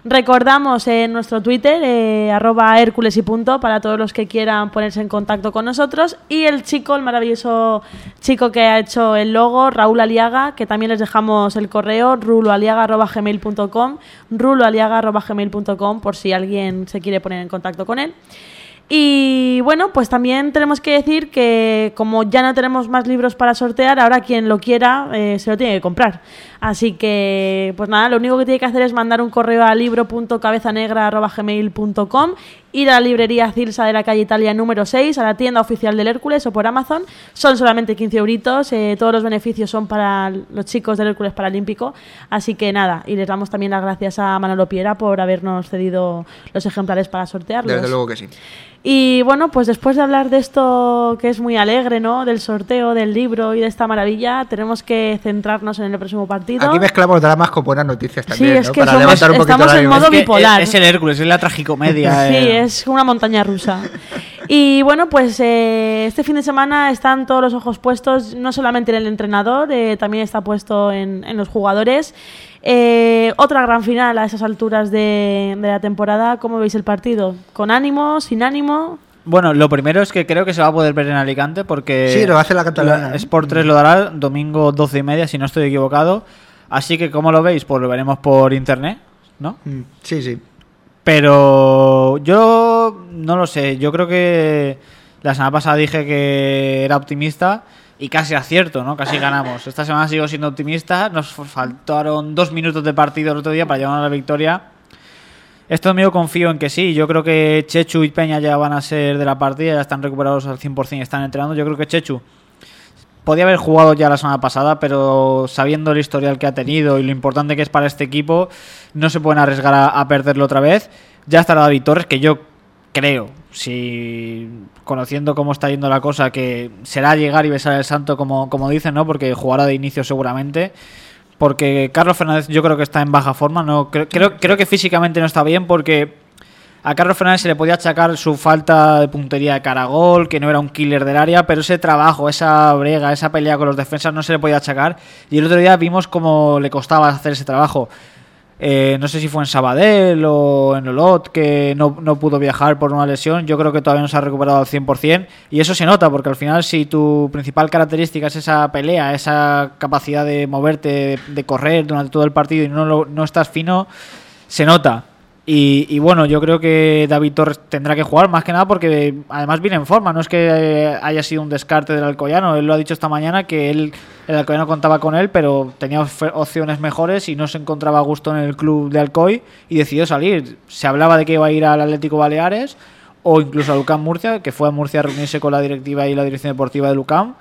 Recordamos en nuestro Twitter, eh, arroba Hércules y punto, para todos los que quieran ponerse en contacto con nosotros. Y el chico, el maravilloso chico que ha hecho el logo, Raúl Aliaga, que también les dejamos el correo, ruloaliaga.gmail.com, ruloaliaga.gmail.com, por si alguien se quiere poner en contacto con él. Y bueno, pues también tenemos que decir que como ya no tenemos más libros para sortear, ahora quien lo quiera eh, se lo tiene que comprar. Así que, pues nada, lo único que tiene que hacer es mandar un correo a libro.cabezanegra.gmail.com, ir a la librería Cilsa de la calle Italia número 6, a la tienda oficial del Hércules o por Amazon. Son solamente 15 euritos, eh, todos los beneficios son para los chicos del Hércules Paralímpico. Así que nada, y les damos también las gracias a Manolo Piera por habernos cedido los ejemplares para sortearlos. Desde luego que sí. Y bueno, pues después de hablar de esto que es muy alegre, ¿no? Del sorteo, del libro y de esta maravilla, tenemos que centrarnos en el próximo partido. Aquí mezclamos dramas con buenas noticias también, es ¿no? que Para somos- levantar un poquito estamos el en modo Es que bipolar. Es, es el Hércules, es la tragicomedia. Sí, eh. es una montaña rusa. Y bueno, pues eh, este fin de semana están todos los ojos puestos, no solamente en el entrenador, eh, también está puesto en, en los jugadores. Eh, otra gran final a esas alturas de, de la temporada. ¿Cómo veis el partido? ¿Con ánimo? ¿Sin ánimo? Bueno, lo primero es que creo que se va a poder ver en Alicante porque... Sí, lo hace la catalana. Sport 3 lo dará domingo 12 y media, si no estoy equivocado. Así que, ¿cómo lo veis? Pues lo veremos por internet, ¿no? Mm, Sí, sí. Pero yo no lo sé. Yo creo que la semana pasada dije que era optimista y casi acierto, ¿no? Casi ganamos. Esta semana sigo siendo optimista. Nos faltaron dos minutos de partido el otro día para llevar a la victoria. Este domingo confío en que sí. Yo creo que Chechu y Peña ya van a ser de la partida, ya están recuperados al 100% y están entrenando. Yo creo que Chechu podía haber jugado ya la semana pasada, pero sabiendo el historial que ha tenido y lo importante que es para este equipo, no se pueden arriesgar a, a perderlo otra vez. Ya estará David Torres, que yo creo, si conociendo cómo está yendo la cosa, que será llegar y besar el santo, como, como dicen, ¿no? Porque jugará de inicio seguramente. Porque Carlos Fernández yo creo que está en baja forma. No, creo, creo, creo que físicamente no está bien porque a Carlos Fernández se le podía achacar su falta de puntería de cara a gol, que no era un killer del área, pero ese trabajo, esa brega, esa pelea con los defensas no se le podía achacar. Y el otro día vimos cómo le costaba hacer ese trabajo. Eh, no sé si fue en Sabadell o en Olot, que no, no pudo viajar por una lesión. Yo creo que todavía no se ha recuperado al 100%. Y eso se nota, porque al final, si tu principal característica es esa pelea, esa capacidad de moverte, de, correr durante todo el partido y no, no estás fino, se nota. Y, y bueno, yo creo que David Torres tendrá que jugar más que nada porque además viene en forma. No es que eh, haya sido un descarte del Alcoyano. Él lo ha dicho esta mañana que él, el Alcoyano contaba con él, pero tenía opciones mejores y no se encontraba a gusto en el club de Alcoy y decidió salir. Se hablaba de que iba a ir al Atlético Baleares o incluso a Lucam Murcia, que fue a Murcia a reunirse con la directiva y la dirección deportiva de Lucam.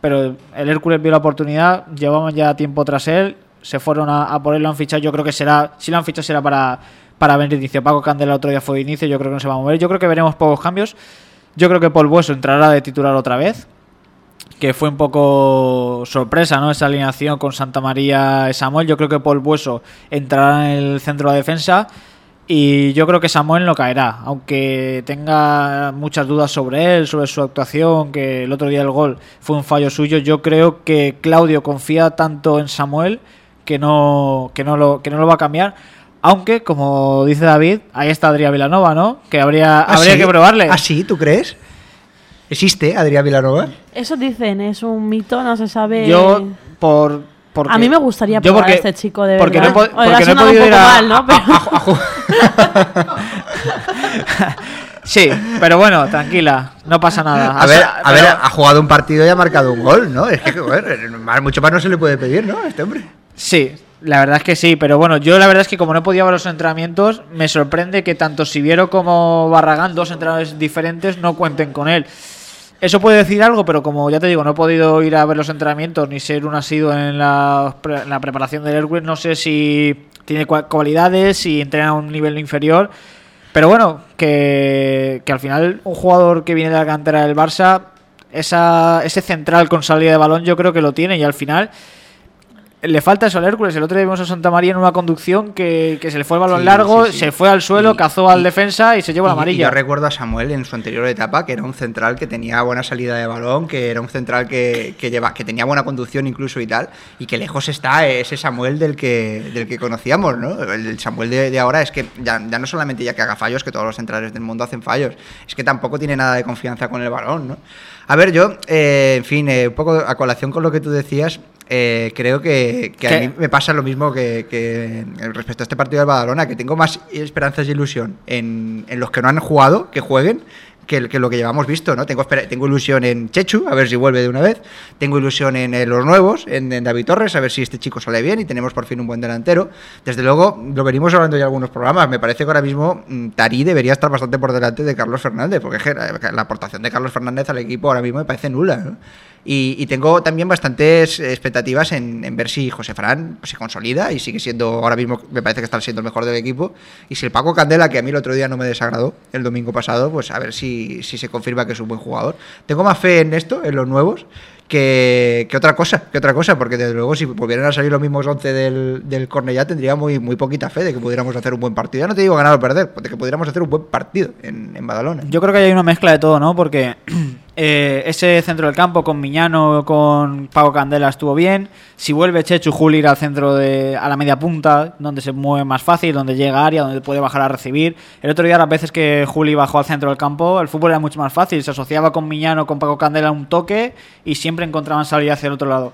Pero el Hércules vio la oportunidad, llevaban ya tiempo tras él, se fueron a, a por él, lo han fichado. Yo creo que será, si lo han fichado será para, para ver inicio. Paco Candela otro día fue de inicio, yo creo que no se va a mover. Yo creo que veremos pocos cambios. Yo creo que Paul Bueso entrará de titular otra vez. Que fue un poco sorpresa, ¿no? Esa alineación con Santa María y Samuel. Yo creo que Paul Bueso entrará en el centro de la defensa. Y yo creo que Samuel no caerá, aunque tenga muchas dudas sobre él, sobre su actuación, que el otro día el gol fue un fallo suyo. Yo creo que Claudio confía tanto en Samuel que no, que no, lo, que no lo va a cambiar. Aunque, como dice David, ahí está Adrián Vilanova, ¿no? Que habría, ¿Ah, habría sí? que probarle. ¿Ah, sí? ¿Tú crees? ¿Existe Adrián Vilanova? Eso dicen, es un mito, no se sabe. Yo, por. porque- a mí me gustaría yo probar a este chico de porque verdad. No Oiga, porque no he podido ir a, mal, ¿no? Pero- Sí, pero bueno, tranquila, no pasa nada. A ver, sea, a ver, pero- ha jugado un partido y ha marcado un gol, ¿no? Es que, joder, más- mucho más no se le puede pedir, ¿no? A este hombre. Sí, la verdad es que sí, pero bueno, yo la verdad es que como no he podido ver los entrenamientos, me sorprende que tanto Siviero como Barragán, dos entrenadores diferentes, no cuenten con él. Eso puede decir algo, pero como ya te digo, no he podido ir a ver los entrenamientos ni ser un asiduo en la, en la preparación del Hércules, no sé si tiene cua- cualidades, si entrena a un nivel inferior. Pero bueno, que, que al final un jugador que viene de la cantera del Barça, esa, ese central con salida de balón yo creo que lo tiene y al final le falta eso al Hércules. El otro día vimos a Santa María en una conducción que, que se le fue el balón Sí, largo, sí, sí. se fue al suelo, Y- cazó al y- defensa y se llevó la y amarilla. yo recuerdo a Samuel en su anterior etapa, que era un central que tenía buena salida de balón, que era un central que, que lleva, que tenía buena conducción incluso y tal, y que lejos está ese Samuel del que, del que conocíamos, ¿no? El, el Samuel de, de ahora es que ya, ya no solamente ya que haga fallos, que todos los centrales del mundo hacen fallos, es que tampoco tiene nada de confianza con el balón, ¿no? A ver, yo, eh, en fin, eh, un poco a colación con lo que tú decías, eh, creo que, que a mí me pasa lo mismo que, que respecto a este partido del Badalona, que tengo más esperanzas y ilusión en, en los que no han jugado, que jueguen, que, que lo que llevamos visto, ¿no? Tengo, tengo ilusión en Chechu, a ver si vuelve de una vez. Tengo ilusión en, eh, los nuevos, en, en David Torres, a ver si este chico sale bien y tenemos por fin un buen delantero. Desde luego, lo venimos hablando ya en algunos programas. Me parece que ahora mismo mm, Tarí debería estar bastante por delante de Carlos Fernández, porque la, la aportación de Carlos Fernández al equipo ahora mismo me parece nula, ¿no? Y, y tengo también bastantes expectativas en, en ver si José Fran se consolida y sigue siendo, ahora mismo me parece que está siendo el mejor del equipo. Y si el Paco Candela, que a mí el otro día no me desagradó, el domingo pasado, pues a ver si, si se confirma que es un buen jugador. Tengo más fe en esto, en los nuevos, que, que otra cosa, que otra cosa, porque desde luego si volvieran a salir los mismos 11 del, del Cornellá tendría muy, muy poquita fe de que pudiéramos hacer un buen partido. Ya no te digo ganar o perder, de que pudiéramos hacer un buen partido en, en Badalona. Yo creo que hay una mezcla de todo, ¿no? Porque eh, ese centro del campo con Miñano, con Paco Candela estuvo bien. Si vuelve Chechu Juli ir al centro de a la media punta, donde se mueve más fácil, donde llega a área, donde puede bajar a recibir. El otro día, las veces que Juli bajó al centro del campo, el fútbol era mucho más fácil. Se asociaba con Miñano, con Paco Candela un toque y siempre encontraban salida hacia el otro lado.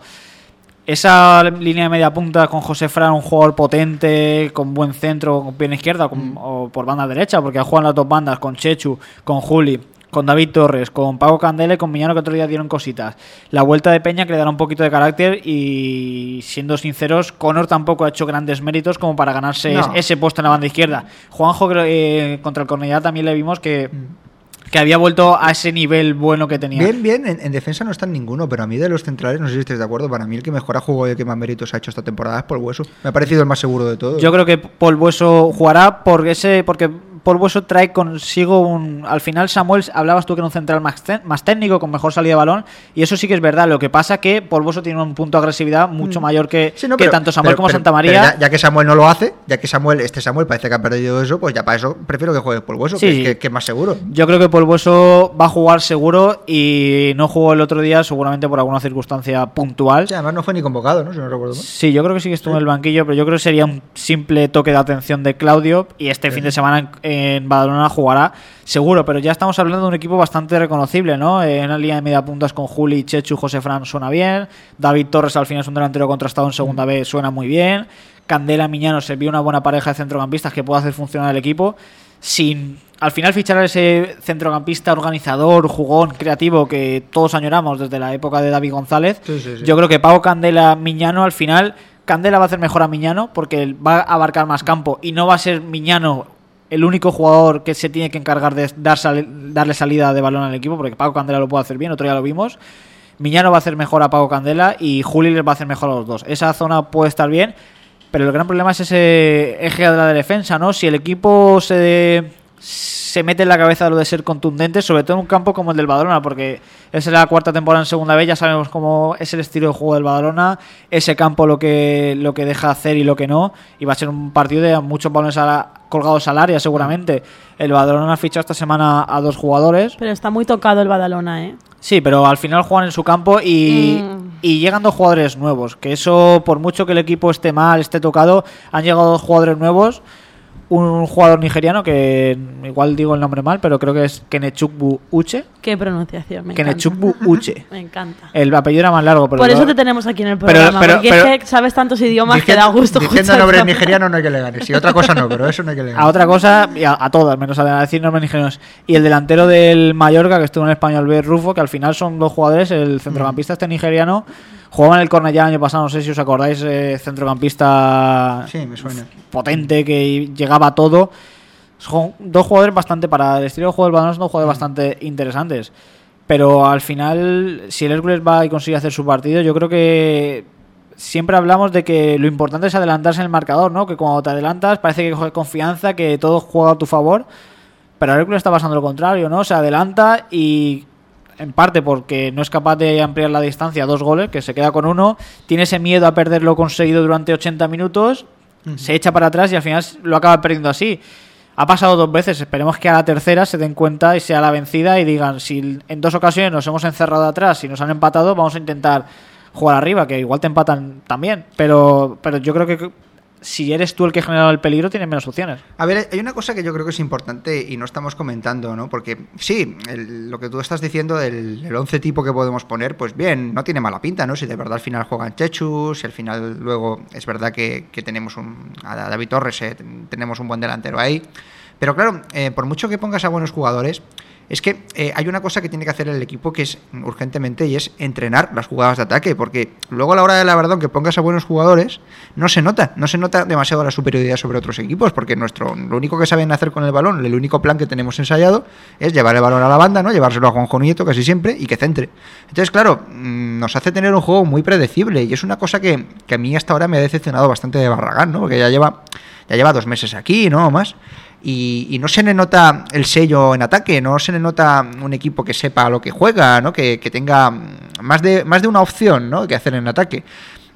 Esa línea de media punta con José Fran, un jugador potente, con buen centro, con pierna izquierda con- o por banda derecha, porque ha jugado en las dos bandas con Chechu, con Juli, con David Torres, con Paco Candela y con Miñano que otro día dieron cositas. La vuelta de Peña que le dará un poquito de carácter y siendo sinceros, Conor tampoco ha hecho grandes méritos como para ganarse No. ese puesto en la banda izquierda. Juanjo eh, contra el Cornellá también le vimos que, que había vuelto a ese nivel bueno que tenía. Bien, bien, en, en defensa no está ninguno, pero a mí de los centrales, no sé si estáis de acuerdo, para mí el que mejor ha jugado y el que más méritos ha hecho esta temporada es Paul Hueso. Me ha parecido el más seguro de todos. Yo creo que Paul Bueso jugará porque ese porque Bueso trae consigo un al final Samuel hablabas tú que era un central más, técnico con mejor salida de balón y eso sí que es verdad, lo que pasa que Bueso tiene un punto de agresividad mucho mayor que, Mm. Sí, no, que pero- tanto Samuel pero- como pero- Santa María. ya, ya que Samuel no lo hace, ya que Samuel, este Samuel parece que ha perdido eso, pues ya para eso prefiero que juegue Hueso, Sí, que, que- que es más seguro. Yo creo que Bueso va a jugar seguro y no jugó el otro día seguramente por alguna circunstancia puntual. Sí, además no fue ni convocado, ¿no? Si no recuerdo mal. Sí, yo creo que sí que estuvo en el banquillo, pero yo creo que sería un simple toque de atención de Claudio y este fin de semana en, Badalona jugará seguro, pero ya estamos hablando de un equipo bastante reconocible, ¿no? Eh, en la línea de media puntas con Juli, Chechu, José Fran suena bien, David Torres al final es un delantero contrastado en segunda Mm. vez, suena muy bien, Candela Miñano se vio una buena pareja de centrocampistas que puede hacer funcionar el equipo sin al final fichar a ese centrocampista organizador, jugón, creativo que todos añoramos desde la época de David González. Sí, sí, sí. Yo creo que Pau Candela Miñano al final Candela va a hacer mejor a Miñano porque va a abarcar más campo y no va a ser Miñano el único jugador que se tiene que encargar de darle salida de balón al equipo porque Pau Candela lo puede hacer bien, otro día lo vimos. Miñano va a hacer mejor a Pau Candela y Juli les va a hacer mejor a los dos. Esa zona puede estar bien, pero el gran problema es ese eje de la defensa, ¿no? Si el equipo se, se mete en la cabeza lo de ser contundente, sobre todo en un campo como el del Badalona, porque es la cuarta temporada en segunda vez, ya sabemos cómo es el estilo de juego del Badalona, ese campo lo que, lo que deja hacer y lo que no, y va a ser un partido de muchos balones a la- colgados al área seguramente. El Badalona ha fichado esta semana a dos jugadores, Pero está muy tocado el Badalona, ¿eh? Sí, pero al final juegan en su campo y, Mm. y llegan dos jugadores nuevos. Que eso, por mucho que el equipo esté mal, esté tocado, han llegado dos jugadores nuevos. Un jugador nigeriano que igual digo el nombre mal, pero creo que es Kenechukwu Uche. Qué pronunciación, me Kenechukwu encanta. Uche. Me encanta. El apellido era más largo, pero Por eso lo- te tenemos aquí en el programa, pero- porque pero- es que sabes tantos idiomas que da gusto Diciendo todo. nigerianos no hay que le ganes. Y otra cosa no, pero eso no hay que le a otra cosa, y a, a todas, menos a decir nombres nigerianos. Y el delantero del Mallorca, que estuvo en el español B, Rufo, que al final son dos jugadores. El centrocampista este nigeriano jugaba en el Cornellá el año pasado, no sé si os acordáis, eh, centrocampista Sí, me suena. potente que llegaba a todo. Son dos jugadores bastante para el estilo de juego del balón, son dos jugadores bastante interesantes. Pero al final, si el Hércules va y consigue hacer su partido, yo creo que siempre hablamos de que lo importante es adelantarse en el marcador, ¿no? Que cuando te adelantas parece que coges confianza, que todo juega a tu favor. Pero el Hércules está pasando lo contrario, ¿no? Se adelanta y en parte porque no es capaz de ampliar la distancia a dos goles, que se queda con uno, tiene ese miedo a perder lo conseguido durante 80 minutos, se echa para atrás y al final lo acaba perdiendo así. Ha pasado dos veces, esperemos que a la tercera se den cuenta y sea la vencida y digan, si en dos ocasiones nos hemos encerrado atrás y nos han empatado, vamos a intentar jugar arriba, que igual te empatan también, pero, pero yo creo que si eres tú el que ha generado el peligro, tienes menos opciones. A ver, hay una cosa que yo creo que es importante y no estamos comentando, ¿no? Porque sí, lo que tú estás diciendo del el 11 tipo que podemos poner, pues bien, no tiene mala pinta, ¿no? Si de verdad al final juegan Chechu, si al final luego es verdad que, tenemos un, a David Torres, eh, ten- tenemos un buen delantero ahí. Pero claro, eh, por mucho que pongas a buenos jugadores, es que eh, hay una cosa que tiene que hacer el equipo que es urgentemente y es entrenar las jugadas de ataque, porque luego a la hora de la verdad, aunque pongas a buenos jugadores, no se nota, no se nota demasiado la superioridad sobre otros equipos, porque nuestro lo único que saben hacer con el balón, el único plan que tenemos ensayado es llevar el balón a la banda, ¿no? Llevárselo a Juanjo Nieto casi siempre y que centre. Entonces, claro, mm, nos hace tener un juego muy predecible y es una cosa que, que a mí hasta ahora me ha decepcionado bastante de Barragán, ¿no? Porque ya lleva ya lleva dos meses aquí, ¿no? O más. Y, y no se le nota el sello en ataque, no se le nota un equipo que sepa lo que juega, ¿no? Que, que tenga más de, más de una opción, ¿no? Que hacer en ataque.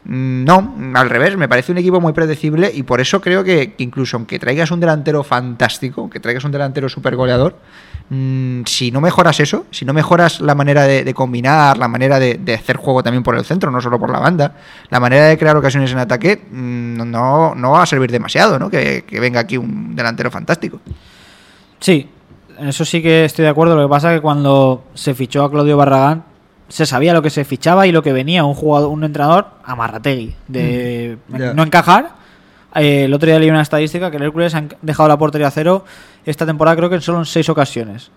Mm, No, al revés, me parece un equipo muy predecible y por eso creo que, incluso aunque traigas un delantero fantástico, que traigas un delantero super goleador, mm, si no mejoras eso, si no mejoras la manera de, de combinar, la manera de, de hacer juego también por el centro, no solo por la banda, la manera de crear ocasiones en ataque, mm, no, no va a servir demasiado, ¿no? Que, que venga aquí un delantero fantástico. Sí, en eso sí que estoy de acuerdo. Lo que pasa es que cuando se fichó a Claudio Barragán, se sabía lo que se fichaba y lo que venía un jugador, un entrenador amarrategui de Mm, no encajar. Eh, el otro día leí una estadística que el Hércules han dejado la portería a cero esta temporada creo que solo en seis ocasiones.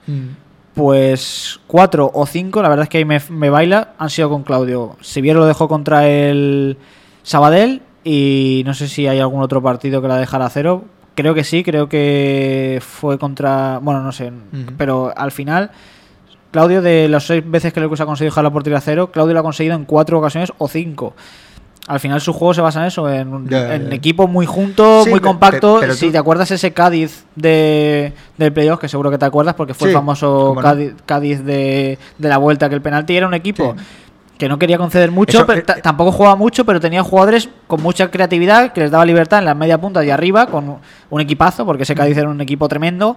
Pues cuatro o cinco, la verdad es que ahí me, me baila, han sido con Claudio. Siviero lo dejó contra el Sabadell y no sé si hay algún otro partido que la dejara a cero. Creo que sí, creo que fue contra... Bueno, no sé, pero al final... Claudio, de las seis veces que el Hércules ha conseguido dejar la portería a cero, Claudio lo ha conseguido en cuatro ocasiones o cinco. Al final su juego se basa en eso, en, Ya, en equipo muy junto, Sí, muy pe- compacto. pe- pero si tú- te acuerdas ese Cádiz de, del playoff, que seguro que te acuerdas porque fue Sí, el famoso no. Cádiz, de, de la vuelta, que el penalti era un equipo que no quería conceder mucho, Eso, pero eh, eh. tampoco jugaba mucho, pero tenía jugadores con mucha creatividad que les daba libertad en la media punta y arriba, con un equipazo, porque ese Cádiz era un equipo tremendo.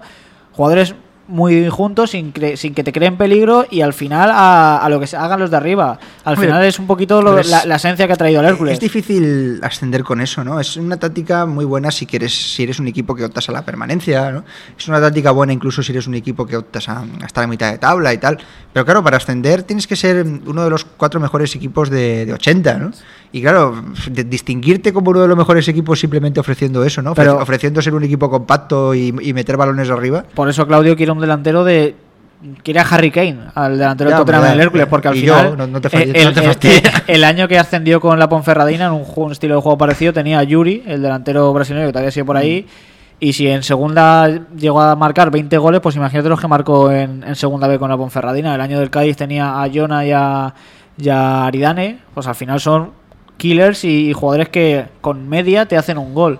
Jugadores muy juntos, sin, cre- sin que te creen peligro y al final a, a lo que se hagan los de arriba. Al final es un poquito lo- la, la esencia que ha traído el Hércules. Es difícil ascender con eso, ¿no? Es una táctica muy buena si quieres, si eres un equipo que optas a la permanencia, ¿no? Es una táctica buena incluso si eres un equipo que optas a, a estar a mitad de tabla y tal. Pero claro, para ascender tienes que ser uno de los cuatro mejores equipos de, de 80, ¿no? Y claro, distinguirte como uno de los mejores equipos simplemente ofreciendo eso, ¿no? Pero- ofreciendo ser un equipo compacto y, y meter balones arriba. Por eso Claudio quiere un delantero de. Quiere a Harry Kane, al delantero del Tottenham del Hércules, porque al Y final. yo, no- no te eh, fastidies, el, no te el- fastidies. el año que ascendió con la Ponferradina en un, juego- un estilo de juego parecido tenía a Yuri, el delantero brasileño que todavía sigue por ahí. Y si en segunda llegó a marcar 20 goles, pues imagínate los que marcó en, en segunda B con la Ponferradina. El año del Cádiz tenía a Jona y a, y a Aridane. Pues al final son killers y, y jugadores que con media te hacen un gol.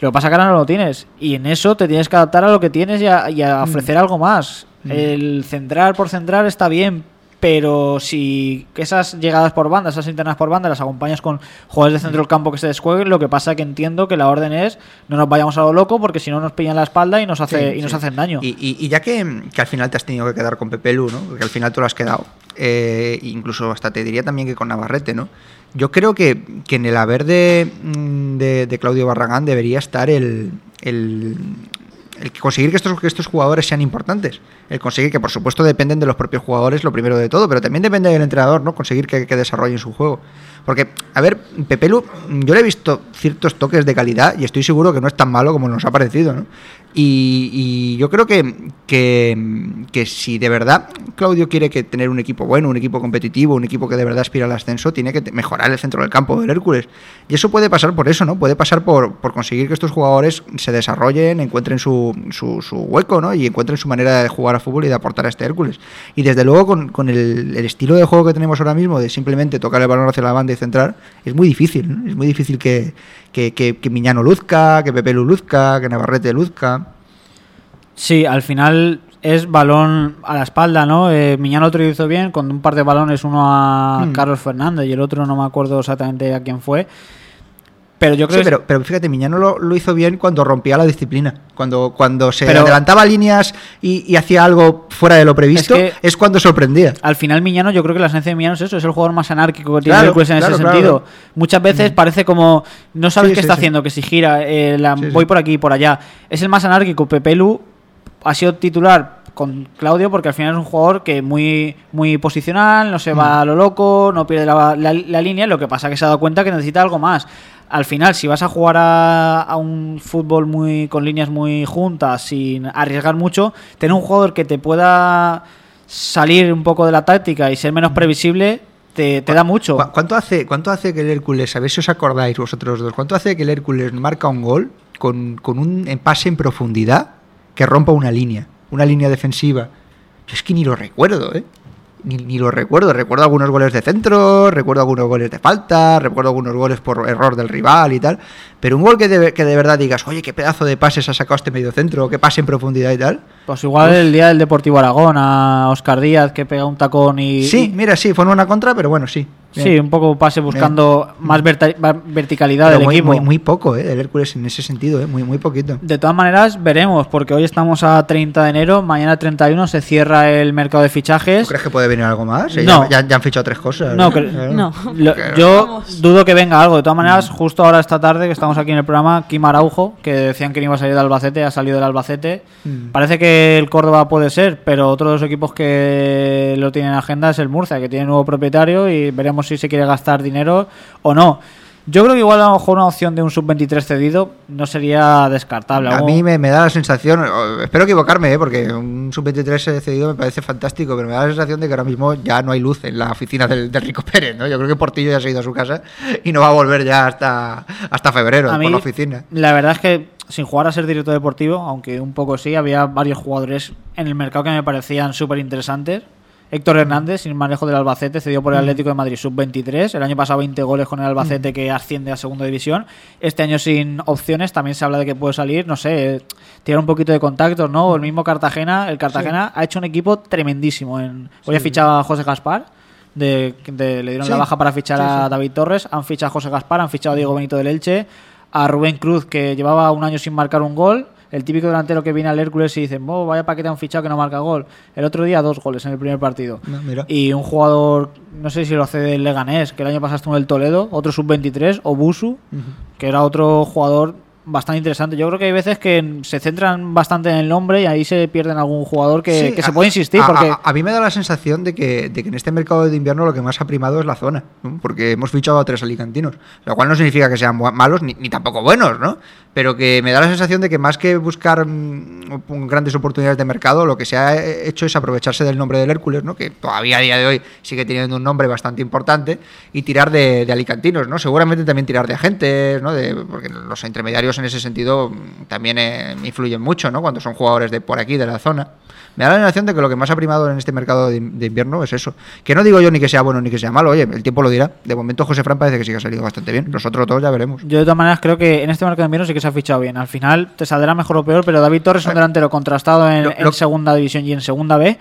Lo que pasa es que ahora no lo tienes. Y en eso te tienes que adaptar a lo que tienes y a, y a ofrecer algo más. El centrar por centrar está bien, pero si esas llegadas por banda, esas internas por banda, las acompañas con jugadores de centro del campo que se descuelguen, lo que pasa que entiendo que la orden es no nos vayamos a lo loco porque si no nos pillan la espalda y nos hace Sí, y nos sí. hacen daño. Y, y- y ya que, que al final te has tenido que quedar con Pepe Lu, ¿no? Porque al final tú lo has quedado. eh, incluso hasta te diría también que con Navarrete, ¿no? Yo creo que, que en el haber de, mm, de, Claudio Barragán debería estar el, el, el conseguir que estos, que estos jugadores sean importantes. El conseguir que, por supuesto, dependen de los propios jugadores, lo primero de todo, pero también depende del entrenador, ¿no? Conseguir que, que desarrollen su juego. Porque, a ver, Pepe Lu, yo le he visto ciertos toques de calidad y estoy seguro que no es tan malo como nos ha parecido, ¿no? Y, y yo creo que, que, que si de verdad Claudio quiere que tener un equipo bueno, un equipo competitivo, un equipo que de verdad aspira al ascenso, tiene que mejorar el centro del campo del Hércules. Y eso puede pasar por eso, ¿no? Puede pasar por, por conseguir que estos jugadores se desarrollen, encuentren su, su, su hueco, ¿no? Y encuentren su manera de jugar a fútbol y de aportar a este Hércules. Y desde luego con, con el, el estilo de juego que tenemos ahora mismo, de simplemente tocar el balón hacia la banda y centrar, es muy difícil, ¿no? Es muy difícil que, que, que, que Miñano luzca, que Pepe Lu luzca, que Navarrete luzca. Sí, al final es balón a la espalda, ¿no? Eh, Miñano otro hizo bien con un par de balones, uno a Hmm. Carlos Fernández y el otro no me acuerdo exactamente a quién fue. Pero yo creo Sí, que pero, pero fíjate, Miñano lo, lo hizo bien cuando rompía la disciplina. Cuando, cuando se Pero- adelantaba líneas y, y hacía algo fuera de lo previsto, Es es, cuando sorprendía. al final Miñano, yo creo que la esencia de Miñano es eso, es el jugador más anárquico que tiene Claro, el Hércules en claro, ese claro, sentido. Muchas veces parece como no sabes Sí, qué sí, está haciendo, que si gira, eh, la- voy por aquí y por allá. Es el más anárquico. Pepe Lu ha sido titular con Claudio porque al final es un jugador que muy muy posicional, no se Mm. va a lo loco, no pierde la, la- la línea, lo que pasa que se ha dado cuenta que necesita algo más. Al final, si vas a jugar a, a un fútbol muy con líneas muy juntas, sin arriesgar mucho, tener un jugador que te pueda salir un poco de la táctica y ser menos previsible, te, te da mucho. ¿Cu- ¿Cuánto hace, ¿Cuánto hace que el Hércules, a ver si os acordáis vosotros dos, cuánto hace que el Hércules marca un gol con, con un pase en profundidad que rompa una línea, una línea defensiva? Yo es que ni lo recuerdo, ¿eh? Ni, ni lo recuerdo. Recuerdo algunos goles de centro, recuerdo algunos goles de falta, recuerdo algunos goles por error del rival y tal. Pero un gol que de, que de verdad digas, oye, qué pedazo de pases ha sacado este medio centro, qué pase en profundidad y tal. Pues igual el día del Deportivo Aragón, a Oscar Díaz que pega un tacón y. Sí, mira, sí, fue en una contra, pero bueno, sí. Bien. sí, un poco pase buscando más verta- más verticalidad Pero del muy, equipo. muy, muy poco, ¿eh? El Hércules en ese sentido, ¿eh? Muy, muy poquito. De todas maneras, veremos, porque hoy estamos a 30 de enero, mañana 31 se cierra el mercado de ¿Tú fichajes. crees que puede venir algo más? Eh, No. Ya, ya- ya han fichado tres cosas. No, cre- No. Lo- yo Vamos. dudo que venga algo. De todas maneras, justo ahora esta tarde que estamos aquí en el programa, Kim Araujo, que decían que no iba a salir del Albacete, ha salido del Albacete. Mm. Parece que el Córdoba puede ser, pero otro de los equipos que lo tienen en agenda es el Murcia, que tiene nuevo propietario y veremos si se quiere gastar dinero o no. Yo creo que igual a lo mejor una opción de un sub-23 cedido no sería descartable. A mí me, me da la sensación, espero equivocarme, ¿eh? porque un sub-23 cedido me parece fantástico, pero me da la sensación de que ahora mismo ya no hay luz en la oficina del, del Rico Pérez, ¿no? Yo creo que Portillo ya se ha ido a su casa y no va a volver ya hasta, hasta febrero A por mí, la oficina. La verdad es que sin jugar a ser director deportivo, aunque un poco sí, había varios jugadores en el mercado que me parecían súper interesantes. Héctor Hernández, sin lejos del Albacete, cedió por el Atlético de Madrid sub-23. El año pasado 20 goles con el Albacete que asciende a segunda división. Este año sin opciones, también se habla de que puede salir, no sé, tirar un poquito de contactos, ¿no? El mismo Cartagena. El Cartagena ha hecho un equipo tremendísimo. En... Hoy ha fichado a José Gaspar. De, de- le dieron Sí. la baja para fichar a. David Torres. Han fichado a José Gaspar, han fichado a Diego Benito del Elche a Rubén Cruz, que llevaba un año sin marcar un gol. El típico delantero que viene al Hércules y dicen, oh, vaya paquete han fichado que no marca gol. El otro día dos goles en el primer partido. No, mira. Y un jugador, no sé si lo hace del Leganés, que el año pasado estuvo en el Toledo, otro sub-23, o Busu, que era otro jugador bastante interesante. Yo creo que hay veces que se centran bastante en el nombre y ahí se pierden algún jugador que, Sí, que se a- puede insistir. a, porque a- a mí me da la sensación de que, de que en este mercado de invierno lo que más ha primado es la zona, ¿no? porque hemos fichado a tres alicantinos, lo cual no significa que sean malos ni, ni tampoco buenos, ¿no? Pero que me da la sensación de que más que buscar mm, grandes oportunidades de mercado, lo que se ha eh, hecho es aprovecharse del nombre del Hércules, ¿no? Que todavía a día de hoy sigue teniendo un nombre bastante importante y tirar de, de alicantinos, ¿no? Seguramente también tirar de agentes, ¿no? De, porque los intermediarios en ese sentido también eh, influyen mucho, ¿no? Cuando son jugadores de por aquí, de la zona. Me da la sensación de que lo que más ha primado en este mercado de, de invierno es eso. Que no digo yo ni que sea bueno ni que sea malo, oye, el tiempo lo dirá. De momento José Fran parece que sí que ha salido bastante bien. Los otros dos ya veremos. Yo de todas maneras creo que en este mercado de invierno sí que se ha fichado bien. Al final te saldrá mejor o peor, pero David Torres es un delantero contrastado en, Lo- en lo- segunda división y en segunda B.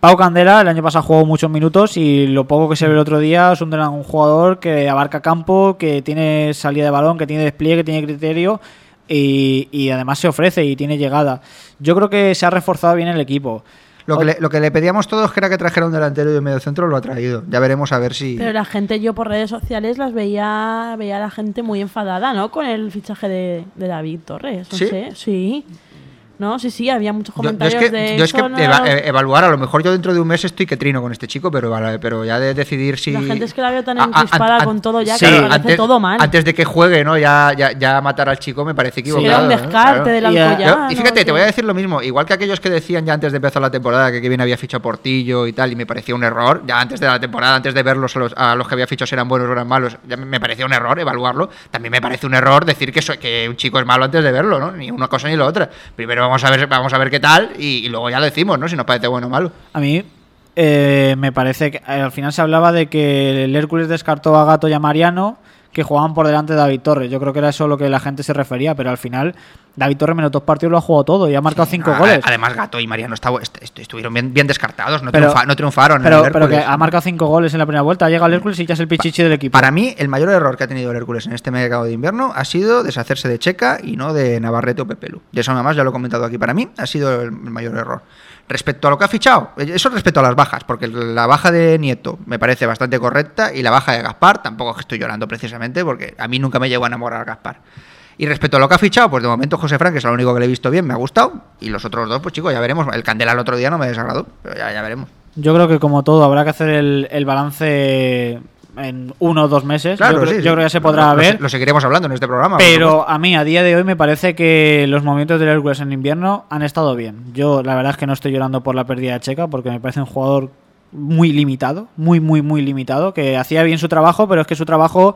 Pau Candela el año pasado jugó muchos minutos y lo poco que se ve el otro día es un, jugador que abarca campo, que tiene salida de balón, que tiene despliegue, que tiene criterio y, y además se ofrece y tiene llegada. Yo creo que se ha reforzado bien el equipo. Lo que, le, lo que le pedíamos todos que era que trajera un delantero y un medio centro lo ha traído. Ya veremos a ver si. Pero la gente, yo por redes sociales las veía, veía a la gente muy enfadada, ¿no? Con el fichaje de, de David Torres. No ¿Sí? sé, sí. No, sí, sí, había muchos Yo, yo comentarios es que, de yo es que eso, no, eva- e- evaluar, a lo mejor yo dentro de un mes estoy que trino con este chico, pero, pero ya de decidir si. La gente es que la veo tan A- a- encrispada con todo ya sí, que me parece antes, todo mal. Antes de que juegue, ¿no? Ya, ya, ya matar al chico me parece equivocado. era un ¿no? descarte Claro. del Y, eh, Alcoyano. Yo- y fíjate, te voy a decir lo mismo. Igual que aquellos que decían ya antes de empezar la temporada que Kevin había fichado Portillo y tal, y me parecía un error, ya antes de la temporada, antes de verlos a los, a los que había fichado si eran buenos o eran malos, ya me- me parecía un error evaluarlo. También me parece un error decir que, so- que un chico es malo antes de verlo, ¿no? Ni una cosa ni la otra. Primero vamos a ver, vamos a ver qué tal y, luego ya lo decimos, ¿no? Si nos parece bueno o malo. A mí eh, me parece que eh, al final se hablaba de que el Hércules descartó a Gato y a Mariano que jugaban por delante de David Torres. Yo creo que era eso lo que la gente se refería, pero al final David Torres menos dos partidos lo ha jugado todo y ha marcado cinco goles. Además, Gato y Mariano estaba- est- est- estuvieron bien, bien descartados, no, Pero- triunfa- no triunfaron. Pero, en el pero que ha marcado cinco goles en la primera vuelta, ha llegado el Hércules y ya es el pichichi del equipo. Para mí, el mayor error que ha tenido el Hércules en este mercado de invierno ha sido deshacerse de Checa y no de Navarrete o Pepelu. De eso nada más ya lo he comentado aquí. Para mí ha sido el mayor error. Respecto a lo que ha fichado, eso respecto a las bajas, porque la baja de Nieto me parece bastante correcta y la baja de Gaspar tampoco es que estoy llorando precisamente porque a mí nunca me llegó a enamorar Gaspar. Y respecto a lo que ha fichado, pues de momento José Frank, que es lo único que le he visto bien, me ha gustado. Y los otros dos, pues chicos, ya veremos. El Candela el otro día no me desagradó, pero ya, ya veremos. Yo creo que como todo habrá que hacer el balance en uno o dos meses. Claro, yo, creo, sí, yo sí. creo que ya se podrá Lo- ver. Lo, seguiremos hablando en este programa. Pero a mí, a día de hoy, me parece que los movimientos del Hércules en invierno han estado bien. Yo, la verdad es que no estoy llorando por la pérdida de Checa, porque me parece un jugador muy limitado, muy, muy, muy limitado, que hacía bien su trabajo, pero es que su trabajo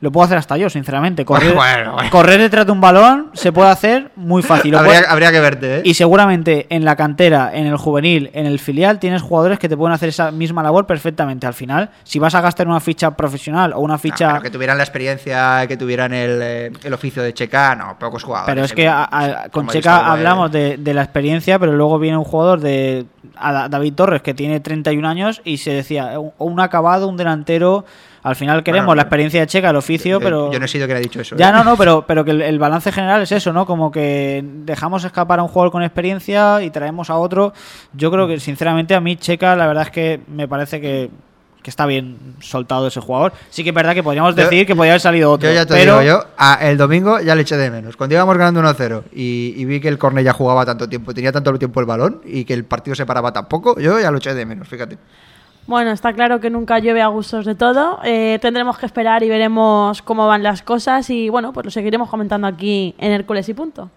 lo puedo hacer hasta yo, sinceramente. Correr, Bueno, bueno. correr detrás de un balón se puede hacer muy fácil. Habría, habría que verte, ¿eh? y seguramente en la cantera, en el juvenil, en el filial, tienes jugadores que te pueden hacer esa misma labor perfectamente. Al final, si vas a gastar una ficha profesional o una No, ficha... pero que tuvieran la experiencia, que tuvieran el, eh, el oficio de Checa, no, pocos jugadores. Pero es que a- a- con Checa eh. hablamos de, de la experiencia, pero luego viene un jugador de a Da- David Torres que tiene 31 años y se decía un, un acabado, un delantero. Al final queremos Bueno, la experiencia de Checa, el oficio, Yo- pero Yo no he sido quien ha dicho eso. ya ¿eh? no, no, pero, pero que el, el balance general es eso, ¿no? Como que dejamos escapar a un jugador con experiencia y traemos a otro. Yo creo que, sinceramente, a mí Checa, la verdad es que me parece que, que está bien soltado ese jugador. Sí que es verdad que podríamos Yo- decir que podría haber salido otro. Yo ya te pero digo, yo a- el domingo ya le eché de menos. Cuando íbamos ganando 1-0 y, y vi que el córner ya jugaba tanto tiempo, tenía tanto tiempo el balón y que el partido se paraba tan poco, yo ya lo eché de menos, fíjate. Bueno, está claro que nunca llueve a gustos de todo. Eh, tendremos que esperar y veremos cómo van las cosas y bueno, pues lo seguiremos comentando aquí en Hércules y punto.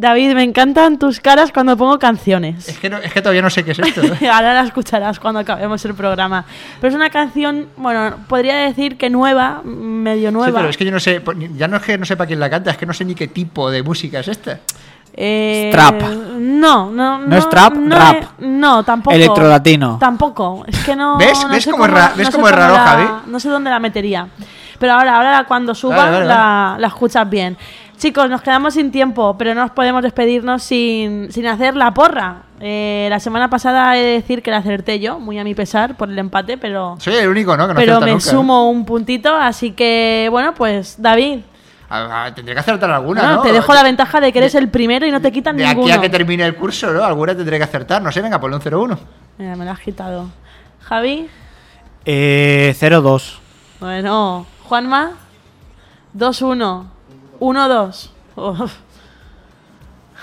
David, me encantan tus caras cuando pongo canciones. Es que, no- es que todavía no sé qué es esto. ¿eh? Ahora la escucharás cuando acabemos el programa. Pero es una canción, bueno, podría decir que nueva, medio Sí, nueva. pero es que yo no sé, ya no es que no sepa quién la canta, es que no sé ni qué tipo de música es esta. Eh, Trap. No, no, no. es trap, no rap. es- no, tampoco. Electrolatino. Tampoco. Es que no. ¿Ves? no ¿Ves sé cómo es ra- ves no sé cómo es raro, la- Javi? No sé dónde la metería. Pero ahora, ahora cuando suba, Vale, vale, la, la escuchas bien. Chicos, nos quedamos sin tiempo, pero no nos podemos despedirnos sin, sin hacer la porra. Eh, la semana pasada he de decir que la acerté yo, muy a mi pesar, por el empate, pero, Soy el único, ¿no? Que no pero me nunca, ¿eh? sumo un puntito, así que, bueno, pues David, Ah, ah, tendré que acertar alguna, no, ¿no? te dejo la ventaja de que eres el primero y no te quitan De aquí ninguno. a que termine el curso, ¿no? Alguna tendré que acertar. No sé, venga, ponle un 0-1. Mira, me la has quitado. Javi, Eh, 0-2. bueno, Juanma, 2-1, 1-2. Uf.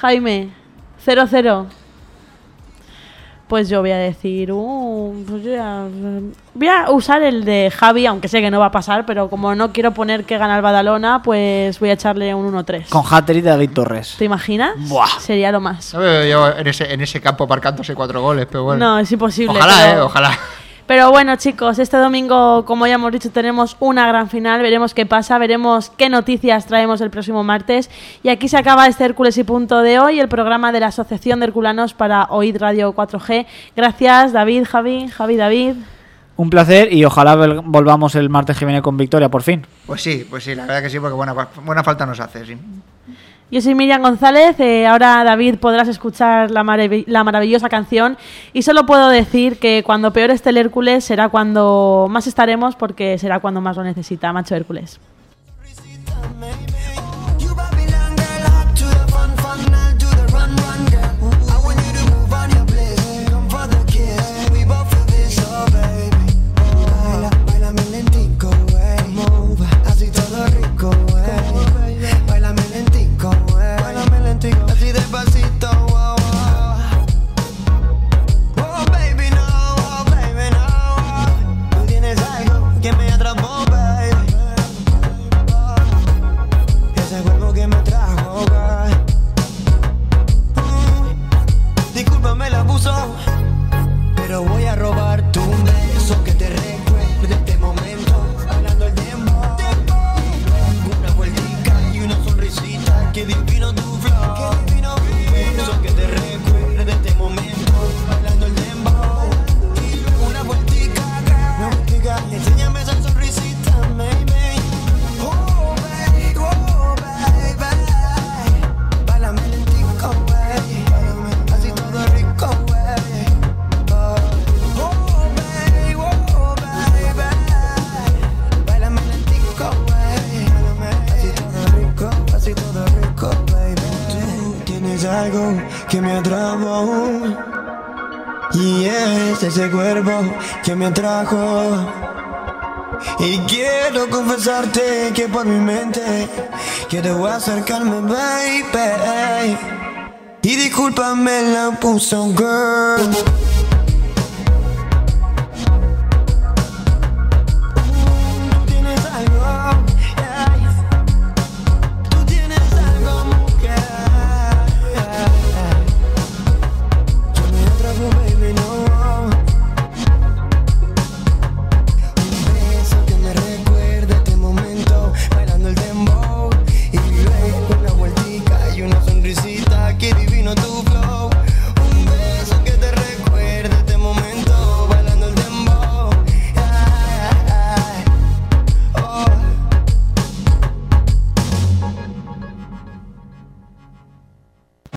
Jaime, 0-0. Pues yo voy a decir, uh, pues ya- voy a usar el de Javi, aunque sé que no va a pasar, pero como no quiero poner que gana el Badalona, pues voy a echarle un 1-3. Con hat-trick de David Torres. ¿Te imaginas? Buah. Sería lo más. No veo yo en ese, en ese campo marcándose cuatro goles, pero bueno. No, es imposible. Ojalá, pero- eh, ojalá. Pero bueno, chicos, este domingo, como ya hemos dicho, tenemos una gran final. Veremos qué pasa, veremos qué noticias traemos el próximo martes. Y aquí se acaba este Hércules y Punto de hoy, el programa de la Asociación de Herculanos para Oíd Radio 4G. Gracias, David, Javi, Javi, David. Un placer y ojalá vol- volvamos el martes que viene con victoria, por fin. Pues sí, pues sí, la verdad que sí, porque buena, buena falta nos hace, sí. Yo soy Miriam González, eh, ahora David podrás escuchar la, la maravillosa canción y solo puedo decir que cuando peor esté el Hércules será cuando más estaremos porque será cuando más lo necesita, macho Hércules. Y quiero confesarte que por mi mente quiero acercarme, baby. Y discúlpame la puso girl.